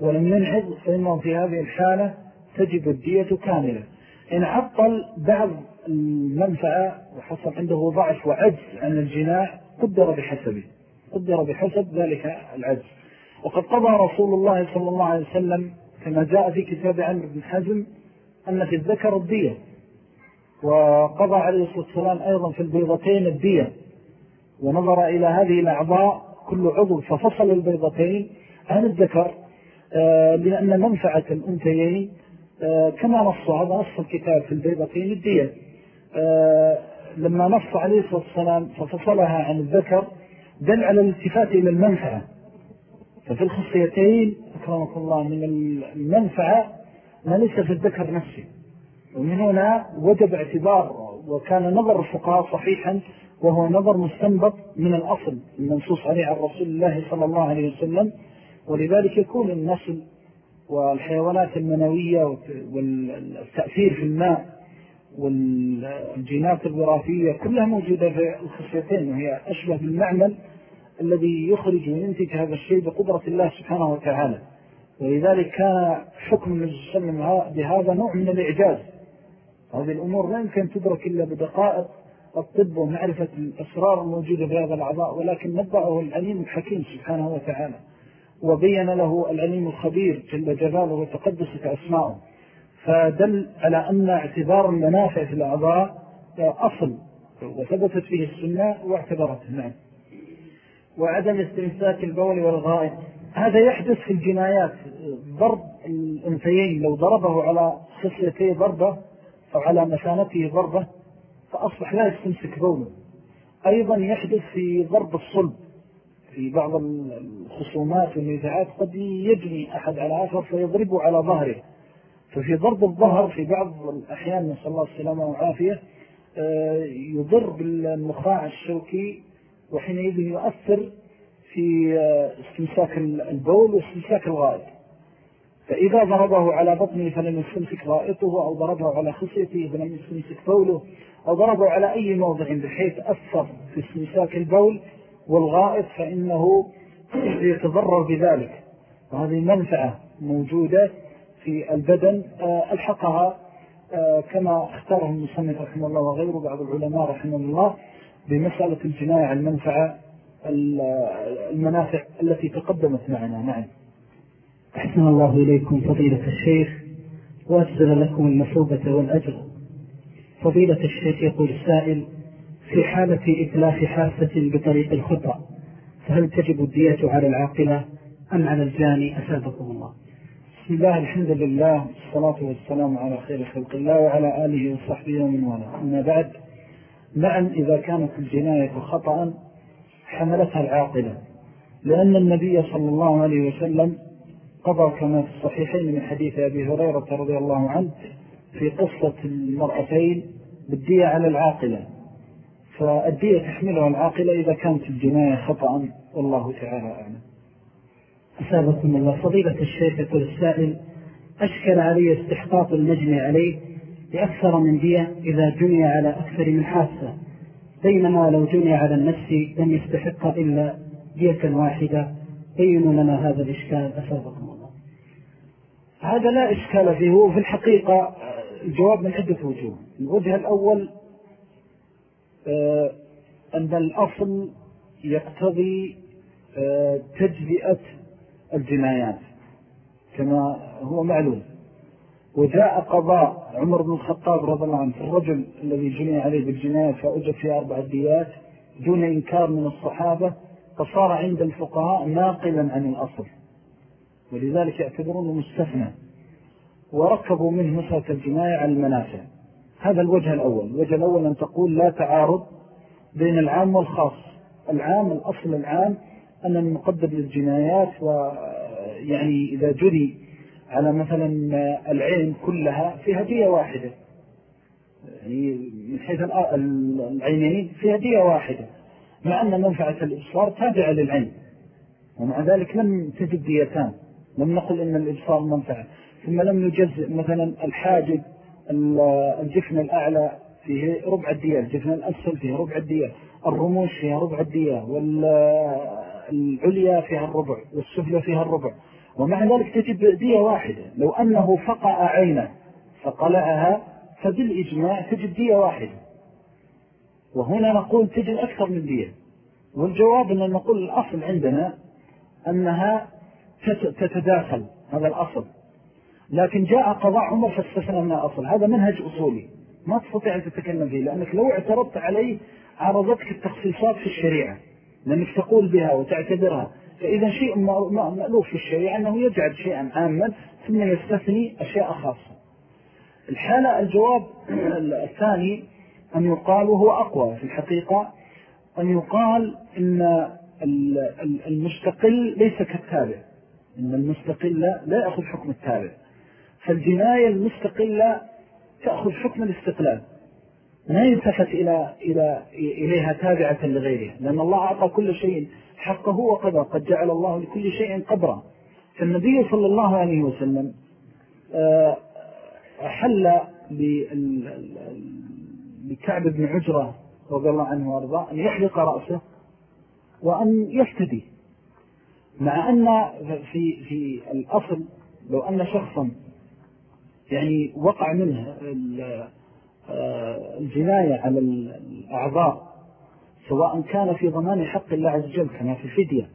ولم ينعض فإنه في هذه الحالة تجب الدية كاملة. إن عطل بعض المنفعة وحصل عنده ضعف وعجز عن الجناع قدر بحسبه. قدر بحسب ذلك العجز. وقد قضى رسول الله صلى الله عليه وسلم كما جاء في كتاب عمر بن حزم أن في الذكر الدية. وقضى عليه الصلاة والسلام أيضا في البيضتين الدية. ونظر إلى هذه الأعضاء كل عضو ففصل البيضتين عن الذكر آه، لأن منفعة الأنتيين آه، كما نص هذا نص الكتاب في البيضتين الدية. آه، لما نص عليه الصلاة والسلام ففصلها عن الذكر دل على الالتفات إلى المنفعة. ففي الخصيتين أكرمك الله من المنفعة ما ليس في الذكر نفسه. ومن هنا وجب اعتبار وكان نظر الفقهاء صحيحا وهو نظر مستنبط من الأصل المنصوص عليه عن رسول الله صلى الله عليه وسلم. ولذلك يكون النسل والحيوانات المنوية والتأثير في الماء والجينات الوراثية كلها موجودة في الخصيتين وهي أشبه بالمعمل. الذي يخرج وينتج هذا الشيء بقدرة الله سبحانه وتعالى. ولذلك كان حكم النبي صلى الله عليه وسلم بهذا نوع من الإعجاز. هذه الأمور لا يمكن تدرك إلا بدقائق. الطب ومعرفة الأسرار الموجودة في هذا الأعضاء ولكن نبأه العليم الحكيم سبحانه وتعالى. وبين له العليم الخبير جل جلاله وتقدست أسماؤه. فدل على أن اعتبار المنافع في الأعضاء أصل وثبتت فيه السنة واعتبرته. نعم. وعدم استمساك البول والغائط. هذا يحدث في الجنايات. ضرب الأنثيين لو ضربه على خصيتي ضربة أو على مسانته ضربة فأصبح لا يستمسك بوله. أيضا يحدث في ضرب الصلب. في بعض الخصومات والنزاعات قد يجني أحد على آخر فيضربه على ظهره. ففي ضرب الظهر في بعض الأحيان نسأل الله السلامة والعافية آه، يضر بالنخاع الشوكي وحينئذ يؤثر في آه، استمساك البول واستمساك الغائط. فإذا ضربه على بطنه فلم يستمسك غائطه أو ضربه على خصيته فلم يستمسك بوله أو ضربه على أي موضع بحيث أثر في استمساك البول والغائط فإنه يتضرر بذلك. وهذه منفعة موجودة في البدن آه، ألحقها آه، كما اختاره المصنف رحمه الله وغيره بعض العلماء رحمه الله. بمسألة الجناية عن المنفعة المنافع التي تقدمت معنا. نعم. أحسن الله إليكم فضيلة الشيخ وأجزل لكم المثوبة والأجر. فضيلة الشيخ يقول السائل في حالة إتلاف حافة بطريق الخطأ فهل تجب الدية على العاقلة أم على الجاني؟ أسابكم الله. بسم الله الحمد لله والصلاة والسلام على خير خلق الله وعلى آله وصحبه ومن والاه. أما بعد نعم إذا كانت الجناية خطأ حملتها العاقلة. لأن النبي صلى الله عليه وسلم قضى كما في الصحيحين من حديث أبي هريرة رضي الله عنه في قصة المرأتين بالدية على العاقلة. فالدية تحملها العاقلة إذا كانت الجناية خطأ. والله تعالى أعلم. أسابكم الله. فضيلة الشيخ يقول السائل أشكل علي استحقاق المجني عليه لأكثر من دية إذا جني على أكثر من حاسة بينما لو جني على النفس لم يستحق إلا دية واحدة. بينوا لنا هذا الإشكال أسابكم الله. هذا لا إشكال فيه في الحقيقة الجواب من عدة وجوه. الوجه الأول آه، أن الأصل يقتضي آه، تجزئة الجنايات كما هو معلوم. وجاء قضاء عمر بن الخطاب رضي الله عنه في الرجل الذي جني عليه بالجنايات فأجد فيها أربع ديات دون إنكار من الصحابة فصار عند الفقهاء ناقلا عن الأصل. ولذلك يعتبرونه مستثنى. وركبوا منه مسألة الجناية على المنافع. هذا الوجه الأول. الوجه الأول أن تقول لا تعارض بين العام والخاص. العام الأصل العام أن المقدر للجنايات ويعني إذا جري على مثلا العين كلها في هدية واحدة. يعني من حيث العينين في هدية واحدة. مع أن منفعة الإبصار تابعة للعين ومع ذلك لم تجد ديتان. لم نقل إن الإبصار منفعة. ثم لم يجزء مثلا الحاجب الجفن الأعلى فيه ربع الدية الجفن الأسفل فيه ربع الدية الرموش فيها ربع الدية والعليا فيها الربع والسفلى فيها الربع. ومع ذلك تجد دية واحدة. لو أنه فقع عينه فقلعها فبالإجماع تجد دية واحدة. وهنا نقول تجد أكثر من دية والجواب أن نقول الأصل عندنا أنها تتداخل هذا الأصل. لكن جاء قضاء عمر فاستثنى الأصل. هذا منهج أصولي. ما تستطيع أن تتكلم فيه لأنك لو اعترضت عليه عرضتك التخصيصات في الشريعة. لأنك تقول بها وتعتبرها. فإذا شيء مألوف في الشريعة أنه يجعل شيئا عاما ثم يستثني أشياء خاصة. الحالة الجواب الثاني أن يقال وهو أقوى في الحقيقة أن يقال إن المستقل ليس كالتابع. إن المستقل لا يأخذ حكم التابع. فالجناية المستقلة تأخذ حكم الاستقلال. ما يلتفت إلى إلى إليها تابعة لغيرها لأن الله أعطى كل شيء حقه وقدر قد جعل الله لكل شيء قدرا. فالنبي صلى الله عليه وسلم آه، أحل بكعب بن عجرة رضي الله عنه وأرضاه أن يحلق رأسه وأن يفتدي مع أن في, في الأصل لو أن شخصا يعني وقع منه آه، الجناية على الأعضاء سواء كان في ضمان حق الله عز وجل كما في الفدية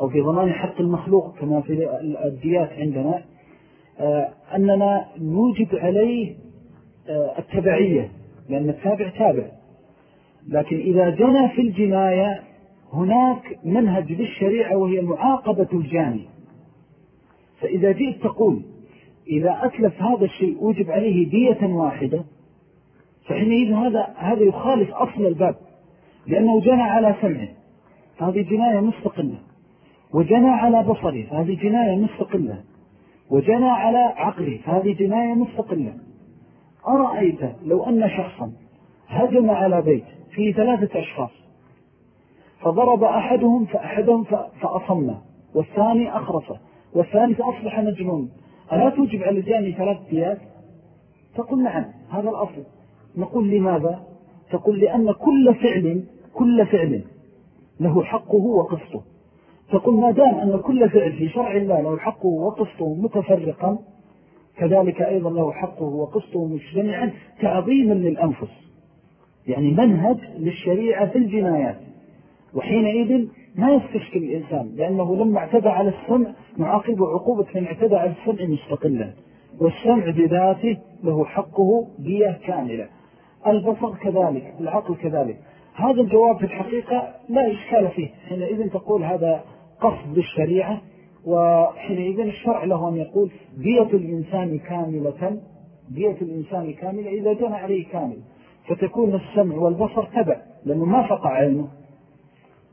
أو في ضمان حق المخلوق كما في الديات عندنا آه، أننا نوجد عليه آه، التبعية لأن التابع تابع. لكن إذا جنى في الجناية هناك منهج بالشريعة وهي معاقبة الجاني. فإذا جئت تقول إذا أتلف هذا الشيء وجب عليه دية واحدة فحينئذ هذا هذا يخالف أصل الباب. لأنه جنى على سمعه. هذه جناية مستقلة. وجنى على بصره هذه جناية مستقلة. وجنى على عقله هذه جناية مستقلة. أرأيت لو أن شخصا هجم على بيت فيه ثلاثة أشخاص فضرب أحدهم فأحدهم فأصمه والثاني أخرصه والثالث أصبح مجنون. ألا توجب على الجاني ثلاث ديات؟ تقول نعم هذا الأصل. نقول لماذا؟ تقول لأن كل فعل كل فعل له حقه وقسطه تقول ما دام أن كل فعل في شرع الله له حقه وقسطه متفرقا كذلك أيضا له حقه وقسطه مجتمعا تعظيما للأنفس. يعني منهج للشريعة في الجنايات. وحينئذ ما يستشكل الإنسان لأنه لما اعتدى على السمع نعاقب عقوبة من اعتدى على السمع مستقلا. والسمع بذاته له حقه بيه كاملة. البصر كذلك العقل كذلك. هذا الجواب في الحقيقة لا إشكال فيه. حينئذ تقول هذا قصد بالشريعة وحينئذ الشرع له أن يقول بية الإنسان كاملة بية الإنسان كاملة إذا جنى عليه كامل. فتكون السمع والبصر تبع لأنه ما فقع عينه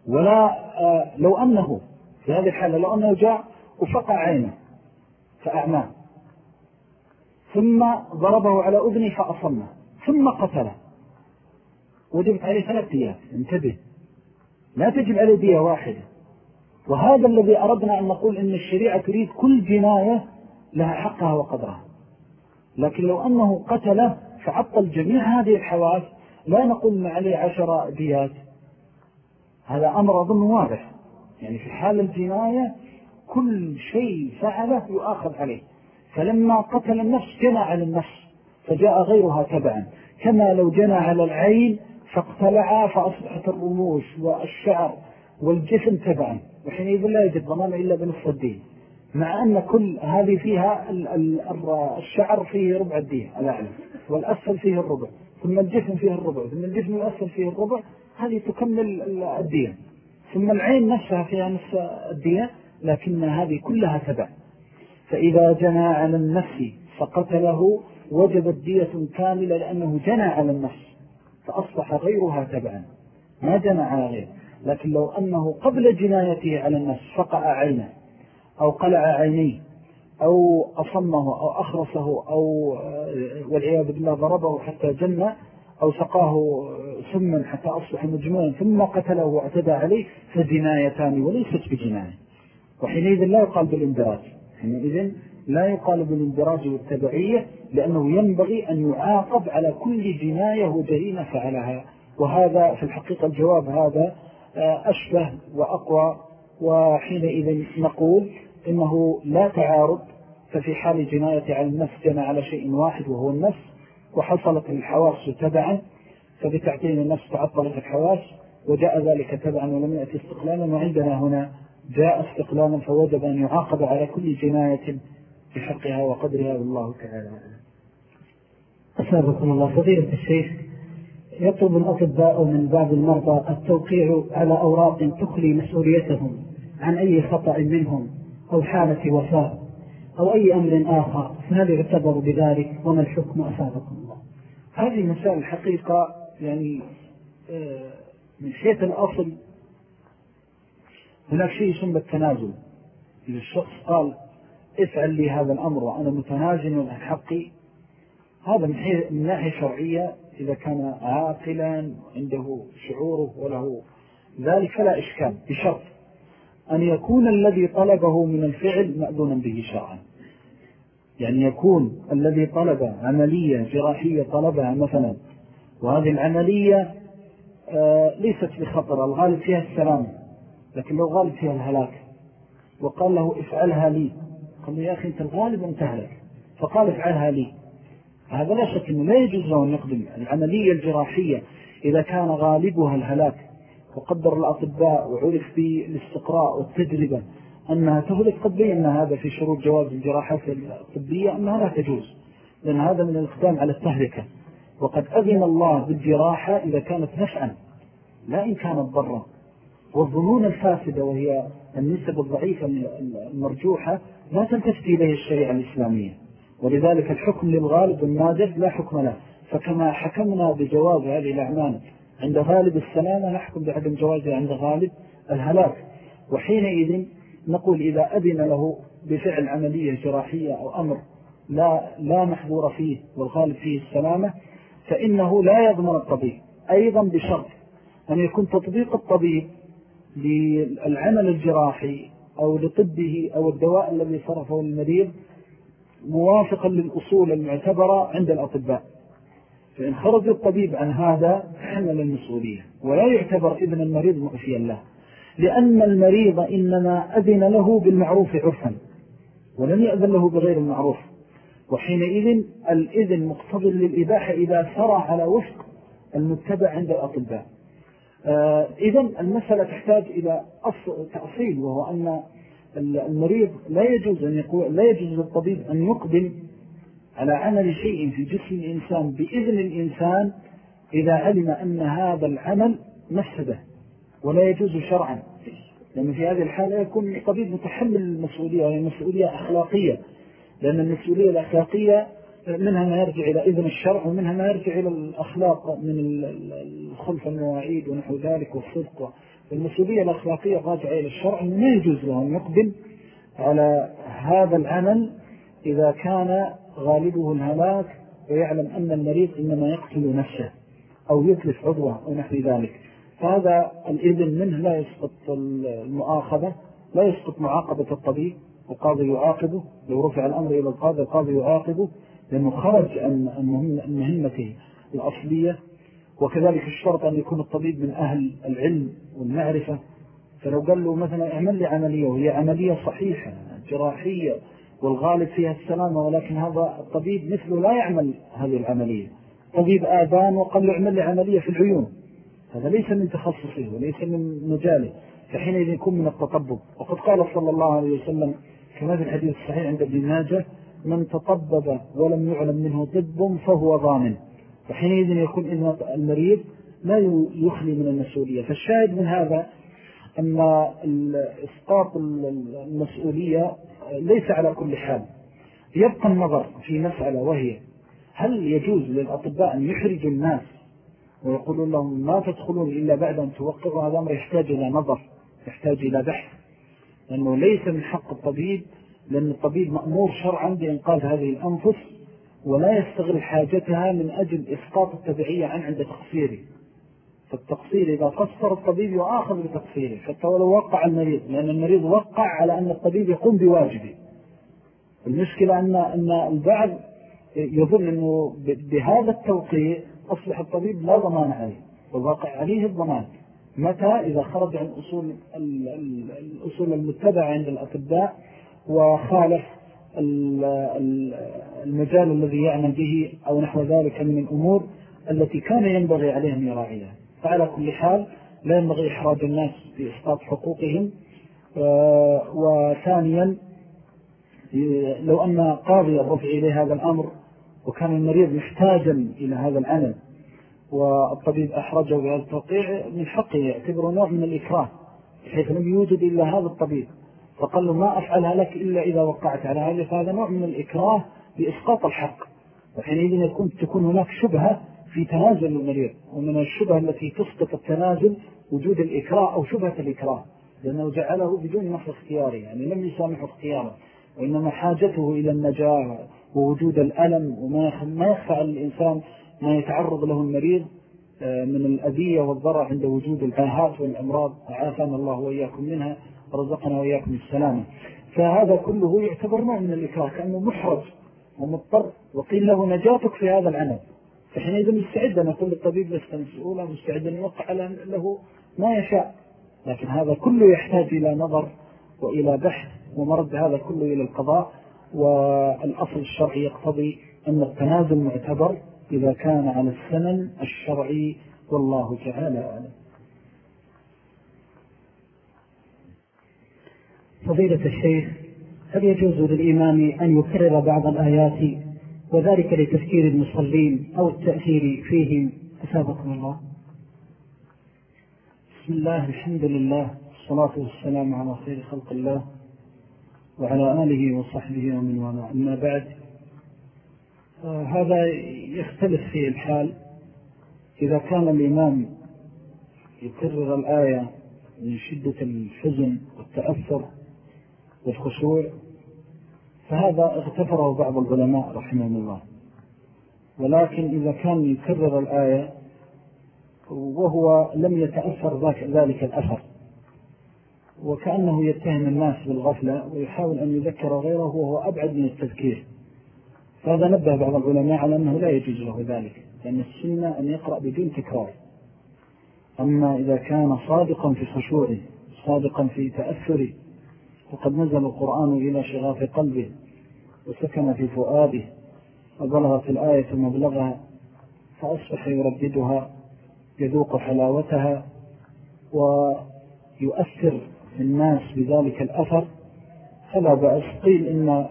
ولا آه، لو أنه في هذه الحالة لو أنه جاء وفقع عينه فأعماه ثم ضربه على أذنه فأصمه. ثم قتله. وجبت عليه ثلاث ديات انتبه. لا تجب عليه دية واحدة. وهذا الذي أردنا أن نقول إن الشريعة تريد كل جناية لها حقها وقدرها. لكن لو أنه قتله فعطل جميع هذه الحواس لا نقول عليه عشر ديات. هذا أمر أظن واضح. يعني في حال الجناية كل شيء فعله يؤاخذ عليه. فلما قتل النفس جنى على النفس فجاء غيرها تبعا. كما لو جنى على العين فاقتلعا فأصبحت الرموش والشعر والجسم تبعا. وحينئذ لا يجب ضمان إلا بنصف الدين. مع أن كل هذه فيها الشعر فيه ربع الدين الأعلى والأسفل فيه الربع. ثم الجسم فيه الربع. ثم الجسم الأسفل فيه الربع. هذه تكمل الدين. ثم العين نفسها فيها نفس الدين لكن هذه كلها تبع. فإذا جنى على النفس فقتله وجبت دية كاملة لأنه جنى على النفس. فأصبح غيرها تبعا. ما جنى على غير لكن لو أنه قبل جنايته على النفس فقع عينه أو قلع عينيه أو أصمه أو أخرسه أو والعياذ بالله ضربه حتى جنى أو سقاه سما حتى أصبح مجموعا ثم قتله واعتدى عليه فجنايتان وليست بجناية. وحينئذ لا يقال بالإندراج. حينئذ لا يقال بالاندراج والتبعية لأنه ينبغي أن يعاقب على كل جناية وجريمة فعلها. وهذا في الحقيقة الجواب هذا آه، أشبه وأقوى. وحينئذ نقول إنه لا تعارض ففي حال جناية على النفس جنى على شيء واحد وهو النفس وحصلت الحواس تبعا فبتعتين النفس تعطلت الحواس وجاء ذلك تبعا ولم يأتي استقلالا وعندنا هنا جاء استقلالا فوجب أن يعاقب على كل جناية بحقها وقدرها والله تعالى أسابقكم الله. فضيلة الشيخ يطلب الأطباء من بعض المرضى التوقيع على أوراق تخلي مسؤوليتهم عن أي خطأ منهم أو حالة وفاة أو أي أمر آخر فهل يعتبر بذلك؟ وما الحكم؟ أسابقكم الله. هذه مسائل الحقيقة يعني آه، من حيث الأصل هناك شيء يسمى التنازل. إذا الشخص قال افعل لي هذا الأمر وأنا متنازل عن حقي. هذا من ناحية شرعية إذا كان عاقلا عنده شعوره وله ذلك فلا إشكال بشرط أن يكون الذي طلبه من الفعل مأذونا به شرعا. يعني يكون الذي طلب عملية جراحية طلبها مثلا وهذه العملية آه، ليست بخطر الغالب فيها السلام لكن لو غالب فيها الهلاك وقال له افعلها لي قال له يا أخي أنت الغالب أن تهلك. فقال افعلها لي. هذا لا شك أنه لا يجوز له أن يقدم. العملية الجراحية إذا كان غالبها الهلاك وقدر الأطباء وعرف بالاستقراء والتجربة أنها تهلك قد بينا هذا في شروط جواز الجراحات الطبية أنها لا تجوز. لأن هذا من الإقدام على التهلكة. وقد أذن الله بالجراحة إذا كانت نفعا لا إن كانت ضرا. والظنون الفاسدة وهي النسب الضعيفة المرجوحة لا تنتفت إليه الشريعة الإسلامية. ولذلك الحكم للغالب النادر لا حكم له. فكما حكمنا بجواز هذه الأعمال عند غالب السلامة نحكم بعدم جوازها عند غالب الهلاك. وحينئذ نقول إذا أذن له بفعل عملية جراحية أو أمر لا, لا محظور فيه والغالب فيه السلامة فإنه لا يضمن الطبيب. أيضا بشرط أن يكون تطبيق الطبيب للعمل الجراحي أو لطبه أو الدواء الذي صرفه المريض موافقا للأصول المعتبرة عند الأطباء. فإن خرج الطبيب عن هذا حمل المسؤولية. ولا يعتبر ابن المريض مؤفيا له. لأن المريض إنما أذن له بالمعروف عرفا. ولم يأذن له بغير المعروف. وحينئذ الإذن مقتضل للإباحة إذا سرى على وفق المتبع عند الأطباء. آه، إذن المسألة تحتاج إلى تأصيل وهو أن المريض لا يجوز أن يقول لا يجوز للطبيب أن يقدم على عمل شيء في جسم الإنسان بإذن الإنسان إذا علم أن هذا العمل مفسدة ولا يجوز شرعا. لأن في هذه الحالة يكون الطبيب متحمل المسؤولية وهي مسؤولية أخلاقية. لأن المسؤولية الأخلاقية منها ما يرجع إلى إذن الشرع ومنها ما يرجع إلى الأخلاق من الخلف المواعيد ونحو ذلك والصدق. المسؤولية الأخلاقية راجعة إلى الشرع ما يجوز له أن يقبل على هذا العمل إذا كان غالبه الهلاك ويعلم أن المريض إنما يقتل نفسه أو يتلف عضوة أو نحو ذلك. فهذا الإذن منه لا يسقط المؤاخذة لا يسقط معاقبة الطبيب القاضي يعاقبه لو رفع الأمر إلى القاضي القاضي يعاقبه. لأنه خرج عن مهمته الأصلية وكذلك الشرط أن يكون الطبيب من أهل العلم والمعرفة. فلو قال له مثلا أعمل لي عملية وهي عملية صحيحة جراحية والغالب فيها السلامة ولكن هذا الطبيب مثله لا يعمل هذه العملية. طبيب آذان وقال له اعمل لي عملية في العيون. هذا ليس من تخصصه وليس من مجاله. فحينئذ يكون من التطبب. وقد قال صلى الله عليه وسلم كما في الحديث الصحيح عند ابن ماجه من تطبب ولم يعلم منه طب فهو ضامن. فحينئذ يكون إذن المريض لا يخلي من المسؤولية. فالشاهد من هذا أن إسقاط المسؤولية ليس على كل حال. يبقى النظر في مسألة وهي هل يجوز للأطباء أن يحرجوا الناس ويقولون لهم ما تدخلون إلا بعد أن توقعوا هذا الأمر؟ يحتاج إلى نظر يحتاج إلى بحث. لأنه ليس من حق الطبيب لأن الطبيب مأمور شرعا بإنقاذ هذه الأنفس ولا يستغل حاجتها من أجل إسقاط التبعية عن عند تقصيره. فالتقصير إذا قصر الطبيب يؤاخذ بتقصيره حتى ولو وقع المريض لأن المريض وقع على أن الطبيب يقوم بواجبه. المشكلة أن, أن البعض يظن أنه بهذا التوقيع أصبح الطبيب لا ضمان عليه والواقع عليه الضمان. متى؟ إذا خرج عن أصول الأصول المتبعة عند الأطباء وخالف المجال الذي يعمل به أو نحو ذلك من الأمور التي كان ينبغي عليهم يراعيها. فعلى كل حال لا ينبغي إحراج الناس بإسقاط حقوقهم. آه، وثانيا لو أن قاضي الرفع إليه هذا الأمر وكان المريض محتاجا إلى هذا العمل والطبيب أحرجه بهذا التوقيع من حقه يعتبره نوع من الإكراه حيث لم يوجد إلا هذا الطبيب. فقال له ما أفعلها لك إلا إذا وقعت على هذا فهذا نوع من الإكراه بإسقاط الحق. وحينئذ يكون تكون هناك شبهة في تنازل المريض ومن الشبهة التي تسقط التنازل وجود الإكراه أو شبهة الإكراه لأنه جعله بدون نفس اختياري يعني لم يسامح اختياره وإنما حاجته إلى النجاة ووجود الألم وما يخفى على الإنسان ما يتعرض له المريض آه، من الأذية والضرر عند وجود الآهات والأمراض عافانا الله وإياكم منها. ورزقنا وإياكم السلامة. فهذا كله يعتبر نوع من الإكراه كأنه محرج ومضطر وقيل له نجاتك في هذا العمل. فحينئذ مستعد أن أقول للطبيب لست مسؤولا مستعد أن يوقع له ما يشاء. لكن هذا كله يحتاج إلى نظر وإلى بحث ومرد هذا كله إلى القضاء. والأصل الشرعي يقتضي أن التنازل معتبر إذا كان على السنن الشرعي والله تعالى أعلم. فضيلة الشيخ هل يجوز للإمام أن يكرر بعض الآيات وذلك لتفكير المصلين أو التأثير فيهم؟ أسابقنا الله. بسم الله الحمد لله والصلاة والسلام على خير خلق الله وعلى آله وصحبه ومن والاه. أما بعد آه، هذا يختلف في الحال. إذا كان الإمام يكرر الآية من شدة الحزن والتأثر والخشوع فهذا اغتفره بعض العلماء رحمه الله. ولكن إذا كان يكرر الآية وهو لم يتأثر ذلك الأثر. وكأنه يتهم الناس بالغفلة ويحاول أن يذكر غيره وهو أبعد من التذكير. فهذا نبه بعض العلماء على أنه لا يجوز له ذلك لأن السنة أن يقرأ بدون تكرار. أما إذا كان صادقا في خشوعه صادقا في تأثره وقد نزل القرآن إلى شغاف قلبه وسكن في فؤاده وبلغت الآية مبلغها فأصبح يرددها يذوق حلاوتها ويؤثر في الناس بذلك الأثر. فلا بأس قيل إن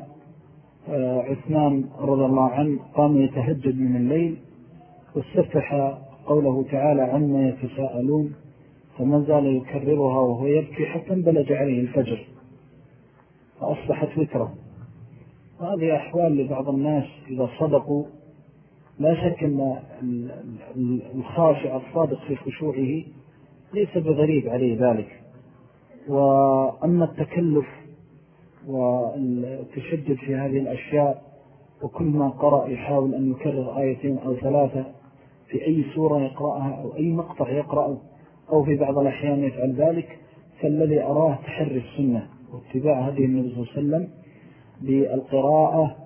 آه، عثمان رضي الله عنه قام يتهجد من الليل واستفتح قوله تعالى عما يتساءلون فما زال يكررها وهو يبكي حتى انبلج عليه الفجر. فأصبحت وترة. وهذه أحوال لبعض الناس إذا صدقوا لا شك أن الخاشع الصادق في خشوعه ليس بغريب عليه ذلك. وأما التكلف والتشدد في هذه الأشياء وكل ما قرأ يحاول أن يكرر آيتين أو ثلاثة في أي سورة يقرأها أو أي مقطع يقرأه أو في بعض الأحيان يفعل ذلك فالذي أراه تحري السنة. واتباع هذه النبي صلى الله عليه وسلم بالقراءة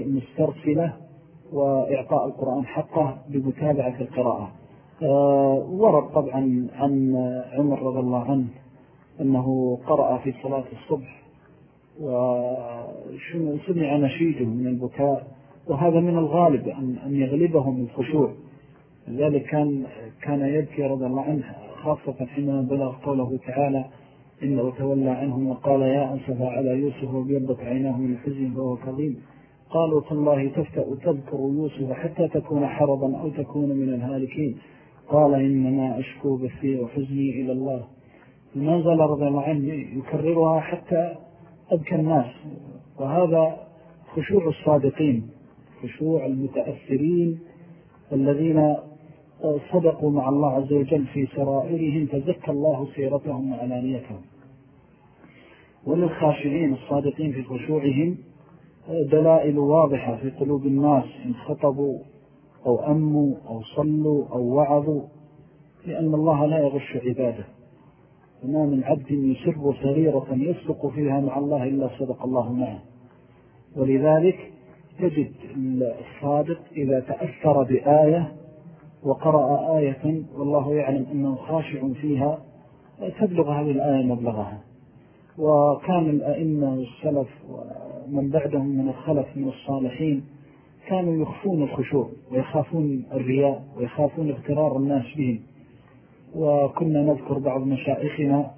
المسترسلة وإعطاء القرآن حقه بمتابعة القراءة. آه، ورد طبعا عن عمر رضي الله عنه أنه قرأ في صلاة الصبح وسمع نشيده من البكاء وهذا من الغالب أن يغلبهم الخشوع. لذلك كان كان يبكي رضي الله عنه خاصة حينما بلغ قوله تعالى إنه تولى عنهم وقال يا أنسف على يوسف وبيضت عيناه من الحزن فهو كظيم. قالوا تالله تفتأ تذكر يوسف حتى تكون حرضا أو تكون من الهالكين. قال إنما أشكو بثي وحزني إلى الله. ما زال رضي الله عنه يكررها حتى أبكى الناس. وهذا خشوع الصادقين خشوع المتأثرين الذين صدقوا مع الله عز وجل في سرائرهم فزكى الله سيرتهم وعلانيتهم. وللخاشعين الصادقين في خشوعهم دلائل واضحة في قلوب الناس إن خطبوا أو أموا أو صلوا أو وعظوا لأن الله لا يغش عباده. وما من عبد يسر صغيرة يصدق فيها مع الله إلا صدق الله معه. ولذلك تجد الصادق إذا تأثر بآية وقرأ آية والله يعلم أنه خاشع فيها تبلغ هذه الآية مبلغها. وكان الأئمة والسلف ومن بعدهم من الخلف من الصالحين كانوا يخفون الخشوع ويخافون الرياء ويخافون اغترار الناس بهم. وكنا نذكر بعض مشائخنا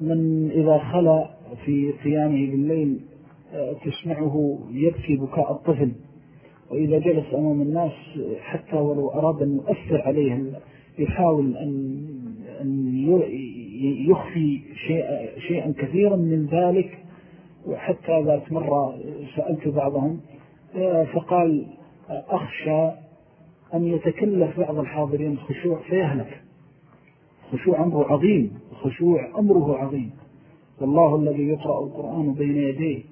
من إذا خلى في قيامه بالليل تسمعه يبكي بكاء الطفل. وإذا جلس أمام الناس حتى ولو أراد أن يؤثر عليه يحاول أن يخفي شيئا كثيرا من ذلك. وحتى ذات مرة سألت بعضهم فقال أخشى أن يتكلف بعض الحاضرين الخشوع فيهلك خشوع أمره عظيم خشوع أمره عظيم. والله الذي يقرأ القرآن بين يديه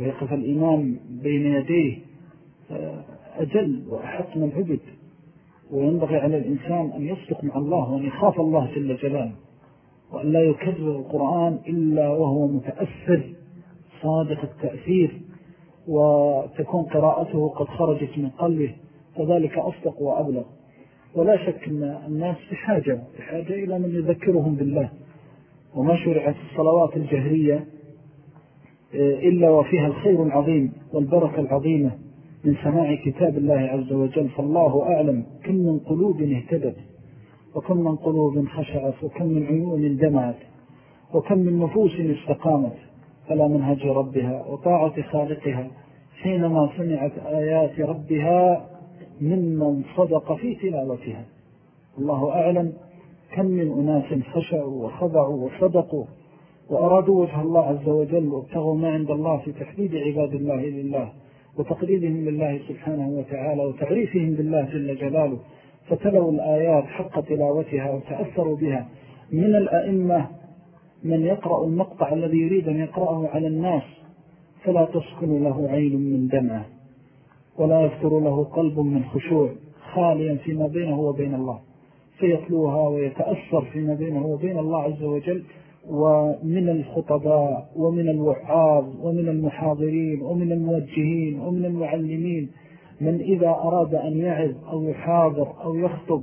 ويقف الإمام بين يديه أجل وأحق من عبد. وينبغي على الإنسان أن يصدق مع الله وأن يخاف الله جل جلاله. وأن لا يكرر القرآن إلا وهو متأثر صادق التأثير وتكون قراءته قد خرجت من قلبه فذلك أصدق وأبلغ. ولا شك أن الناس بحاجة بحاجة إلى من يذكرهم بالله. وما شرعت الصلوات الجهرية إلا وفيها الخير العظيم والبركة العظيمة من سماع كتاب الله عز وجل فالله أعلم كم من قلوب اهتدت. وكم من قلوب خشعت وكم من عيون دمعت وكم من نفوس استقامت على منهج ربها وطاعة خالقها حينما سمعت آيات ربها ممن صدق في تلاوتها. الله أعلم كم من أناس خشعوا وخضعوا وصدقوا وأرادوا وجه الله عز وجل وابتغوا ما عند الله في تحديد عباد الله لله وتقليدهم لله سبحانه وتعالى وتعريفهم بالله جل جلاله فتلوا الآيات حق تلاوتها وتأثروا بها. من الأئمة من يقرأ المقطع الذي يريد أن يقرأه على الناس فلا تسكن له عين من دمعه ولا يفتر له قلب من خشوع خاليا فيما بينه وبين الله. فيتلوها ويتأثر فيما بينه وبين الله عز وجل. ومن الخطباء ومن الوعاظ ومن المحاضرين ومن الموجهين ومن المعلمين من إذا أراد أن يعظ أو يحاضر أو يخطب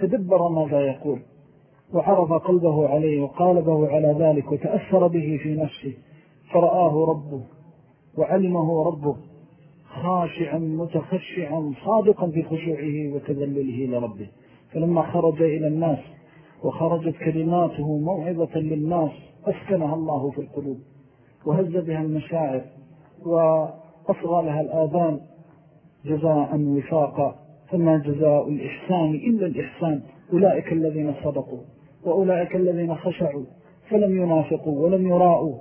تدبر ماذا يقول. وعرض قلبه عليه وقالبه على ذلك وتأثر به في نفسه. فرآه ربه وعلمه ربه خاشعا متخشعا صادقا في خشوعه وتذلله لربه. فلما خرج إلى الناس وخرجت كلماته موعظة للناس أسكنها الله في القلوب وهز بها المشاعر وأصغى لها الآذان جزاء وفاقا فما جزاء الإحسان إلا الإحسان أولئك الذين صدقوا وأولئك الذين خشعوا فلم ينافقوا ولم يراءوا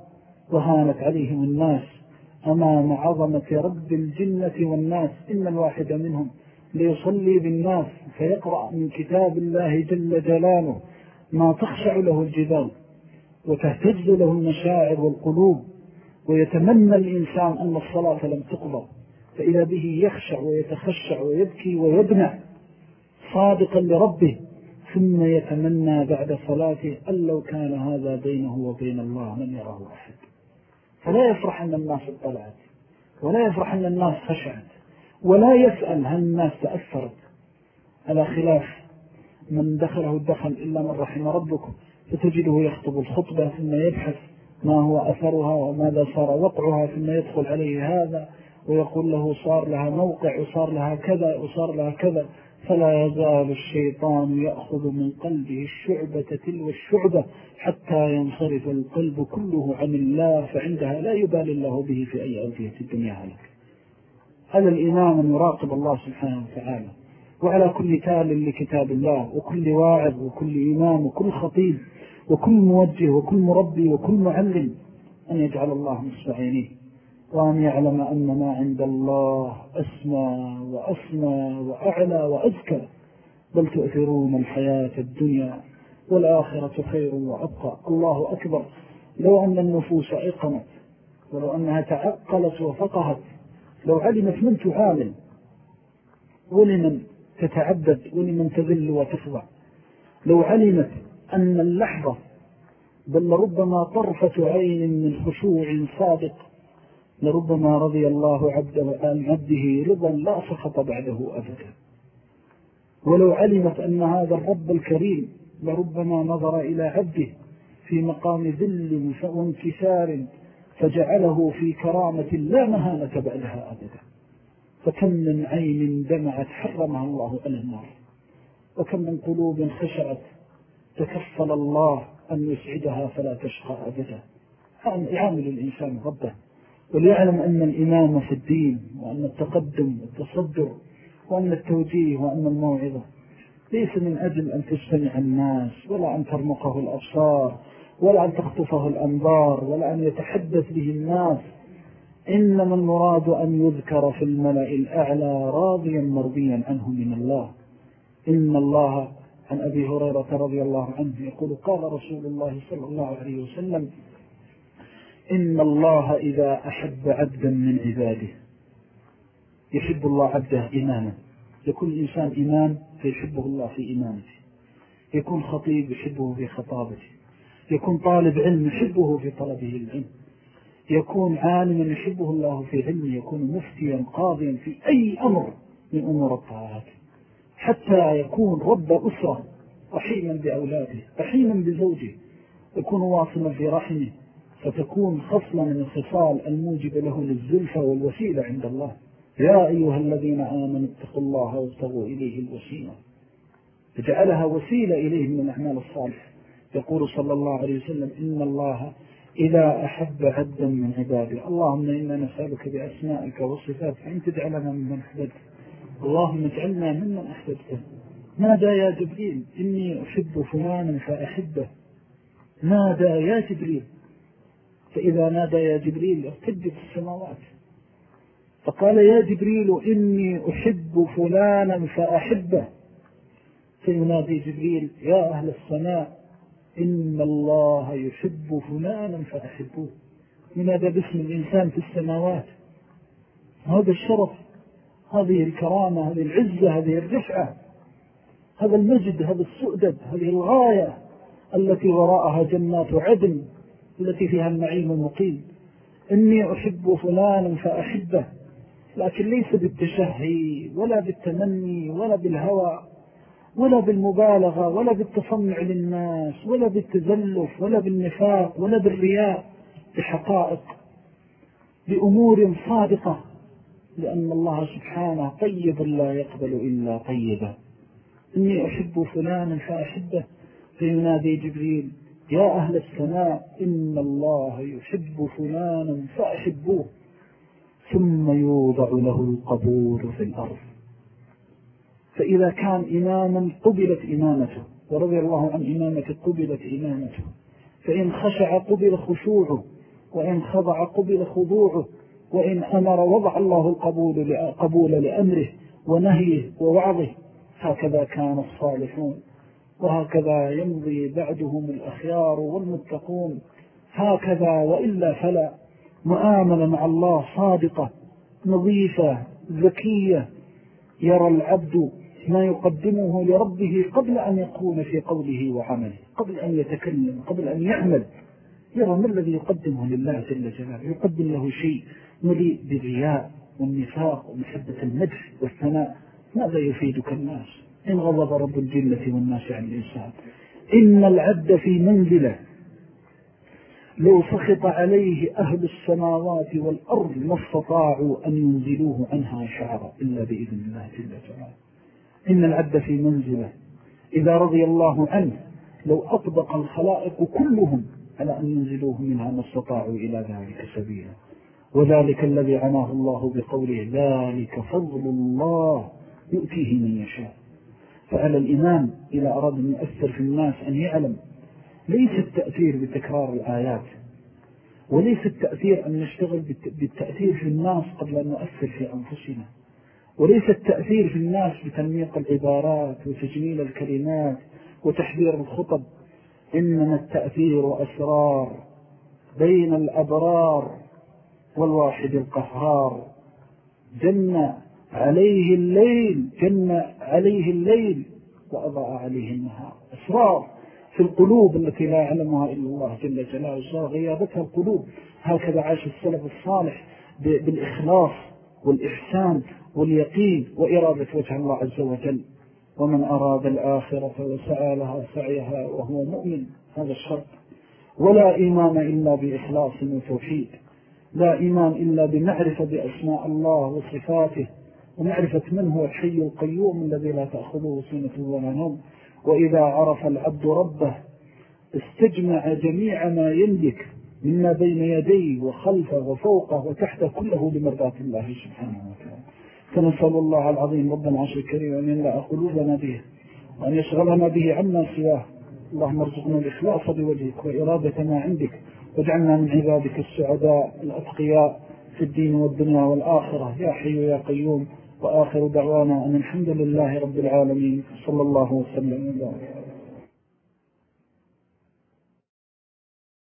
وهانت عليهم الناس أمام عظمة رب الجنة والناس. إن الواحد منهم ليصلي بالناس فيقرأ من كتاب الله جل جلاله ما تخشع له الجبال وتهتز له المشاعر والقلوب ويتمنى الإنسان أن الصلاة لم تقضى. فإذا به يخشع ويتخشع ويبكي ويبنع صادقا لربه ثم يتمنى بعد صلاته أن لو كان هذا بينه وبين الله من يراه أحد. فلا يفرح أن الناس اطلعت ولا يفرح أن الناس خشعت ولا يسأل هل الناس تأثرت. على خلاف من دخله الدخل إلا من رحم ربكم فتجده يخطب الخطبة ثم يبحث ما هو أثرها وماذا صار وقعها ثم يدخل عليه هذا. ويقول له صار لها موقع وصار لها كذا وصار لها كذا. فلا يزال الشيطان يأخذ من قلبه الشعبة تلو الشعبة حتى ينصرف القلب كله عن الله فعندها لا يبالي الله به في أي أوفية الدنيا هلك. هذا الإمام يراقب الله سبحانه وتعالى. وعلى كل تال لكتاب الله وكل واعظ وكل إمام وكل خطيب وكل موجه وكل مربي وكل معلم أن يجعل الله نصف عينيه وأن يعلم أن ما عند الله أسمى وأسمى وأعلى وأزكى. بل تؤثرون الحياة الدنيا والآخرة خير وأبقى. الله أكبر. لو أن النفوس أيقنت ولو أنها تعقلت وفقهت لو علمت من تعامل ولمن تتعبد ولمن تذل وتخضع. لو علمت أن اللحظة بل ربما طرفة عين من خشوع صادق لربما رضي الله عبده عن عبده رضا لا سخط بعده أبدا. ولو علمت أن هذا الرب الكريم لربما نظر إلى عبده في مقام ذل وانكسار فجعله في كرامة لا مهانة بعدها أبدا. فكم من عين دمعت حرمها الله على النار. وكم من قلوب خشعت تكفل الله أن يسعدها فلا تشقى أبدا. يعامل الإنسان ربه. وليعلم أن الإمام في الدين وأن التقدم والتصدر وأن التوجيه وأن الموعظة ليس من أجل أن تجتمع الناس ولا أن ترمقه الأبصار ولا أن تخطفه الأنظار ولا أن يتحدث به الناس. إنما المراد أن يذكر في الملأ الأعلى راضيا مرضيا عنه من الله. إن الله عن أبي هريرة رضي الله عنه يقول قال رسول الله صلى الله عليه وسلم إن الله إذا أحب عبدا من عباده. يحب الله عبده إماما يكون الإنسان إمام فيحبه الله في إمامته يكون خطيب يحبه في خطابته يكون طالب علم يحبه في طلبه العلم. يكون عالما يحبه الله في علمه. يكون مفتيا قاضيا في أي أمر من أمور الطاعات. حتى يكون رب أسرة رحيما بأولاده رحيما بزوجه. يكون واصلا في رحمه. فتكون خصلة من الخصال الموجب له للزلفة والوسيلة عند الله. يا أيها الذين آمنوا اتقوا الله وابتغوا إليه الوسيلة. فجعلها وسيلة إليه من الأعمال الصالحة. يقول صلى الله عليه وسلم إن الله إذا أحب عبدا من عباده. اللهم إنا نسألك بأسمائك وصفاتك أن تجعلنا ممن أحببت. اللهم اجعلنا ممن أحببته نادى يا جبريل؟ إني أحب فلانا فأحبه. نادى يا جبريل؟ فإذا نادى يا جبريل ارتجت السماوات. فقال يا جبريل إني أحب فلانا فأحبه. فينادي جبريل يا أهل السماء إن الله يحب فلانا فأحبوه هذا باسم الإنسان في السماوات. هذا الشرف هذه الكرامة هذه العزة هذه الرفعة هذا المجد هذا السؤدد هذه الغاية التي وراءها جنات عدن. التي فيها النعيم المقيم. إني أحب فلانا فأحبه لكن ليس بالتشهي ولا بالتمني ولا بالهوى ولا بالمبالغة ولا بالتصنع للناس ولا بالتزلف ولا بالنفاق ولا بالرياء بحقائق بأمور صادقة لأن الله سبحانه طيب لا يقبل إلا طيبا إني أحب فلانا فأحبه فينادي جبريل يا أهل السماء إن الله يحب فلانا فأحبوه ثم يوضع له القبور في الأرض. فإذا كان إماما قبلت إمامته ورضي الله عن إمامة قبلت إمامته. فإن خشع قبل خشوعه وإن خضع قبل خضوعه وإن أمر وضع الله القبول قبول لأمره ونهيه ووعظه هكذا كان الصالحون. وهكذا يمضي بعدهم الأخيار والمتقون هكذا وإلا فلا. مؤاملة مع الله صادقة نظيفة ذكية يرى العبد ما يقدمه لربه قبل أن يكون في قوله وعمله قبل أن يتكلم قبل أن يعمل. يرى ما الذي يقدمه لله جل جلاله. يقدم له شيء مليء بالرياء والنفاق ومحبة المدح والثناء. ماذا يفيدك الناس؟ إن غضب رب الجنة والناس عن الإنسان إن العبد في منزله لو سخط عليه أهل السماوات والأرض ما استطاعوا أن ينزلوه عنها شعرا إلا بإذن الله جل جلاله إن العبد في منزله. إذا رضي الله عنه لو أطبق الخلائق كلهم على أن ينزلوه منها ما استطاعوا إلى ذلك سبيلا. وذلك الذي عناه الله بقوله ذلك فضل الله يؤتيه من يشاء. فعلى الإمام إذا أراد أن يؤثر في الناس أن يعلم. ليس التأثير بتكرار الآيات وليس التأثير أن نشتغل بالتأثير في الناس قبل أن نؤثر في أنفسنا. وليس التأثير في الناس بتنميق العبارات وتجميل الكلمات وتحذير الخطب. إنما التأثير أسرار بين الأبرار والواحد القهار. جن عليه الليل جن عليه الليل وأضاء عليه النهار. أسرار في القلوب التي لا يعلمها إلا الله جل جلاله. غيابتها القلوب. هكذا عاش السلف الصالح بالإخلاص والإحسان واليقين وإرادة وجه الله عز وجل. ومن أراد الآخرة وسعى لها سعيها وهو مؤمن. هذا الشرط. ولا إيمان إلا بإخلاص وتوحيد. لا إيمان إلا بمعرفة بأسماء الله وصفاته. ومعرفة من هو الحي القيوم الذي لا تأخذه سنة ولا نوم. وإذا عرف العبد ربه استجمع جميع ما يملك مما بين يديه وخلفه وفوقه وتحته كله لمرضات الله سبحانه وتعالى. فنسأل الله العظيم رب العرش الكريم أن يملأ قلوبنا به وأن يشغلنا به عما سواه. اللهم ارزقنا الإخلاص بوجهك وإرادة ما عندك واجعلنا من عبادك السعداء الأتقياء في الدين والدنيا والآخرة. يا حي يا قيوم وآخر دعوانا أن الحمد لله رب العالمين صلى الله وسلم وبارك.